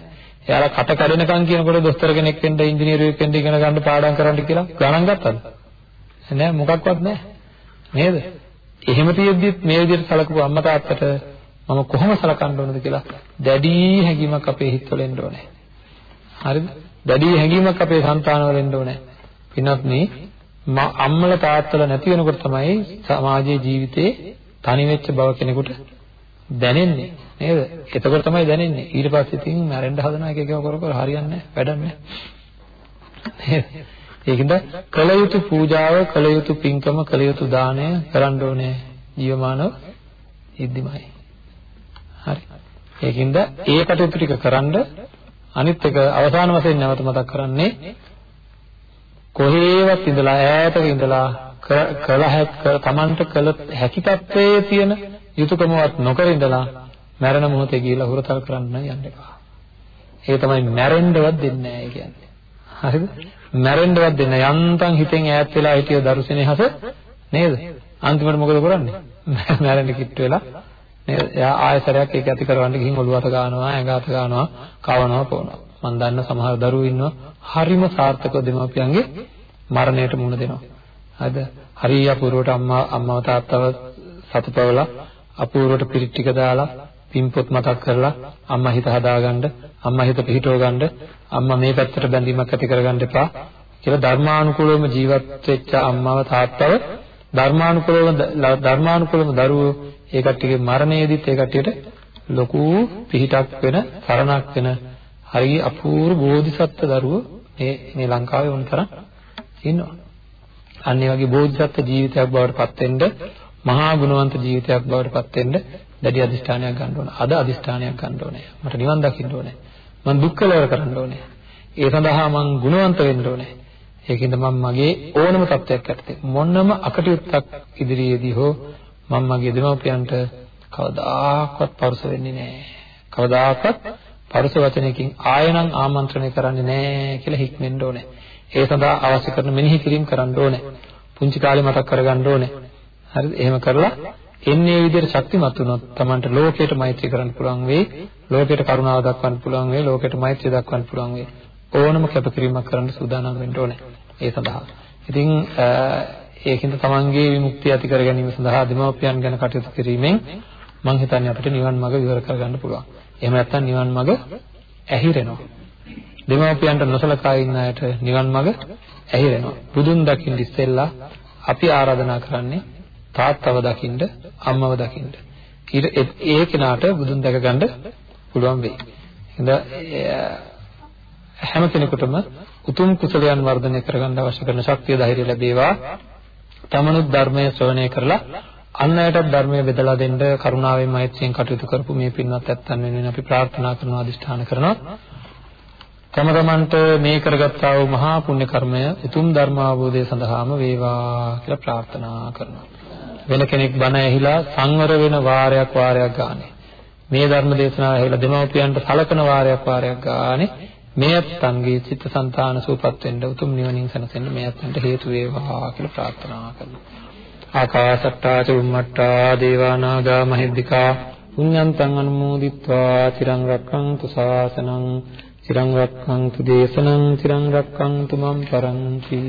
එයාලා කට කඩනකම් කියනකොට දොස්තර කෙනෙක් වෙන්න ඉංජිනේරුවෙක් වෙන්න ඉගෙන ගන්න පාඩම් කරන්න කියලා ගණන් ගත්තද? නෑ මොකක්වත් නෑ. නේද? එහෙම තියෙද්දිත් මේ විදිහට සලකපු අම්මා තාත්තට මම කොහොම සලකන්න ඕනද කියලා දැඩි හැඟීමක් අපේ හිතවල එන්න ඕනේ. හරිද? දැඩි හැඟීමක් අපේ సంతානවල එන්න ඕනේ. පින්වත් මේ අම්මල තාත්තල නැති වෙනකොට තමයි සමාජයේ ජීවිතේ තනි වෙච්ච බව කෙනෙකුට දැනෙන්නේ නේද? එතකොට තමයි දැනෙන්නේ. ඊට පස්සේ ඉතින් මැරෙන්න හදන එක එක කර කර හරියන්නේ නැහැ. වැඩක් නැහැ. ඒකින්ද කළ යුතු පූජාව, කළ යුතු පින්කම, කළ යුතු දාණය කරන්න ඕනේ ජීවමානව ඉද්දිමයි. හරි. ඒකින්ද ඒ කටයුතු ටික කරන්ඩ අනිත් එක අවසාන වශයෙන් නැවත මතක් කරන්නේ කොහේවත් ඉඳලා ඈතක ඉඳලා කළ හැක තමන්ට කළ හැකි තත්වයේ තියෙන යුතුයකමවත් නොකර ඉඳලා මරණ මොහොතේ ගිහිලා හුරතල් කරන්න යන්න එපා. ඒ තමයි මැරෙන්නවත් දෙන්නේ නැහැ කියන්නේ. හරිද? මැරෙන්නවත් දෙන්න යන්තම් හිතෙන් ඈත් වෙලා හිටිය දරුසෙනෙහස නේද? අන්තිමට මොකද කරන්නේ? [laughs] මැරෙන්න කිට්ට වෙලා නේද? එයා ආයතරයක් ඒක ඇති කරවන්න ගිහින් ඔළුව අත ගන්නවා, ඇඟ අත ගන්නවා, කවනවා, පොනවා. මම දන්න සමහර දරුවෝ ඉන්නවා හරිම සාර්ථකව දෙමාපියන්ගේ මරණයට මුහුණ දෙනවා. හරිද? හරිය අපූර්වට අම්මා අම්මව තාත්තව සතුටවලා අපූර්වට පිරිත් ටික දාලා පින්පොත් මතක් කරලා අම්මා හිත හදාගන්න අම්මා හිත පිහිටව ගන්න අම්මා මේ පැත්තට බැඳීමක් ඇති කරගන්න එපා කියලා ධර්මානුකූලවම ජීවත් වෙච්ච අම්මව තාත්තව ධර්මානුකූලව ධර්මානුකූලව දරුවෝ ඒ කට්ටියගේ මරණයේදීත් ඒ කට්ටියට ලොකු පිහිටක් වෙන සරණක් වෙන හරිය අපූර්ව බෝධිසත්ව දරුවෝ මේ මේ ලංකාවේ වුණ තරම් ඉන්නවා. අන්න ඒ වගේ බෝධිසත්ව ජීවිතයක් බවට පත් වෙන්න මහා ගුණවන්ත ජීවිතයක් බවට පත් වෙන්න දැඩි අදිෂ්ඨානයක් ගන්න ඕන. අද අදිෂ්ඨානයක් ගන්න ඕනේ. මට නිවන් දකින්න ඕනේ. මම දුක් කෙලවර කරන්න ඕනේ. ඒ සඳහා මම ගුණවන්ත වෙන්න ඕනේ. ඒකින්ද මම මගේ ඕනම තත්ත්වයක් යටතේ මොනම අකටයුත්තක් ඉදිරියේදී හෝ මම මගේ දෙමව්පියන්ට කවදාකවත් පරුස වෙන්නේ නැහැ. කවදාකවත් පරුස වචනයකින් ආයනම් ආමන්ත්‍රණය කරන්නේ නැහැ කියලා හික්මෙන්න ඕනේ. ඒ සඳහා අවශ්‍ය කරන මෙනෙහි කිරීම කරන්න ඕනේ. පුංචි කාලේ මතක් කරගන්න ඕනේ. හරිද? එහෙම කරලා එන්නේ මේ විදිහට ශක්තිමත් වුණොත් Tamanට ලෝකයට මෛත්‍රී කරන්න පුළුවන් වෙයි. ලෝකයට කරුණාව දක්වන්න පුළුවන් වෙයි. ලෝකයට මෛත්‍රිය දක්වන්න පුළුවන් වෙයි. ඕනම කැපකිරීමක් කරන්න සූදානම් වෙන්න ඕනේ. ඒ සඳහා. ඉතින් ඒකින්ද තමන්ගේ විමුක්තිය ඇති කර ගැනීම සඳහා දෙමව්පියන් ගැන කටයුතු කිරීමෙන් මම හිතන්නේ අපිට නිවන් මඟ විවර කරගන්න පුළුවන්. එහෙම නැත්නම් නිවන් මඟ ඇහිරෙනවා. දෙමව්පියන්ට නොසලකා ඉන්න අයට නිවන් මඟ ඇහිරෙනවා. බුදුන් දකින්න ඉස්සෙල්ලා අපි ආරාධනා කරන්නේ තාත්තව දකින්න, අම්මව දකින්න. ඊට ඒ කෙනාට බුදුන් දැක ගන්න පුළුවන් වෙයි. එහෙනම් හැම කෙනෙකුටම උතුම් කුසලයන් වර්ධනය කරගන්න අවශ්‍ය කරන ශක්තිය ධෛර්යය ලැබේවා. තමනුත් ධර්මය ශ්‍රවණය කරලා අන් අයටත් ධර්මය බෙදලා දෙන්න කරුණාවෙන් මෛත්‍රියෙන් කටයුතු කරපු මේ පින්වත් ඇත්තන් වෙනුවෙන් අපි ප්‍රාර්ථනා කරනවා අදිෂ්ඨාන කරනවා. තම තමන්ට මේ කරගත්තා වූ මහා පුණ්‍ය කර්මය උතුම් ධර්ම අවබෝධය සඳහාම වේවා කියලා ප්‍රාර්ථනා කරනවා. වෙන කෙනෙක් බණ ඇහිලා සංවර වෙන වාරයක් වාරයක් ගානේ මේ ධර්ම දේශනාව ඇහිලා දෙමව්පියන්ට සලකන වාරයක් වාරයක් ගානේ මේත් සංගේ චිත්තසංතාන සූපත් වෙන්න උතුම් නිවනින් සැනසෙන්න මේත්න්ට හේතු වේවා කියලා ප්‍රාර්ථනා කරනවා. ආකාශට්ටා චුම්මට්ටා දේවා නාග මහිද්దికා පුඤ්ඤන්තං අනුමෝදිත්වා තිරං රක්ඛන්තු ශාසනං තිරං රක්ඛන්තු දේශනං තිරං රක්ඛන්තු මම් පරන්ති.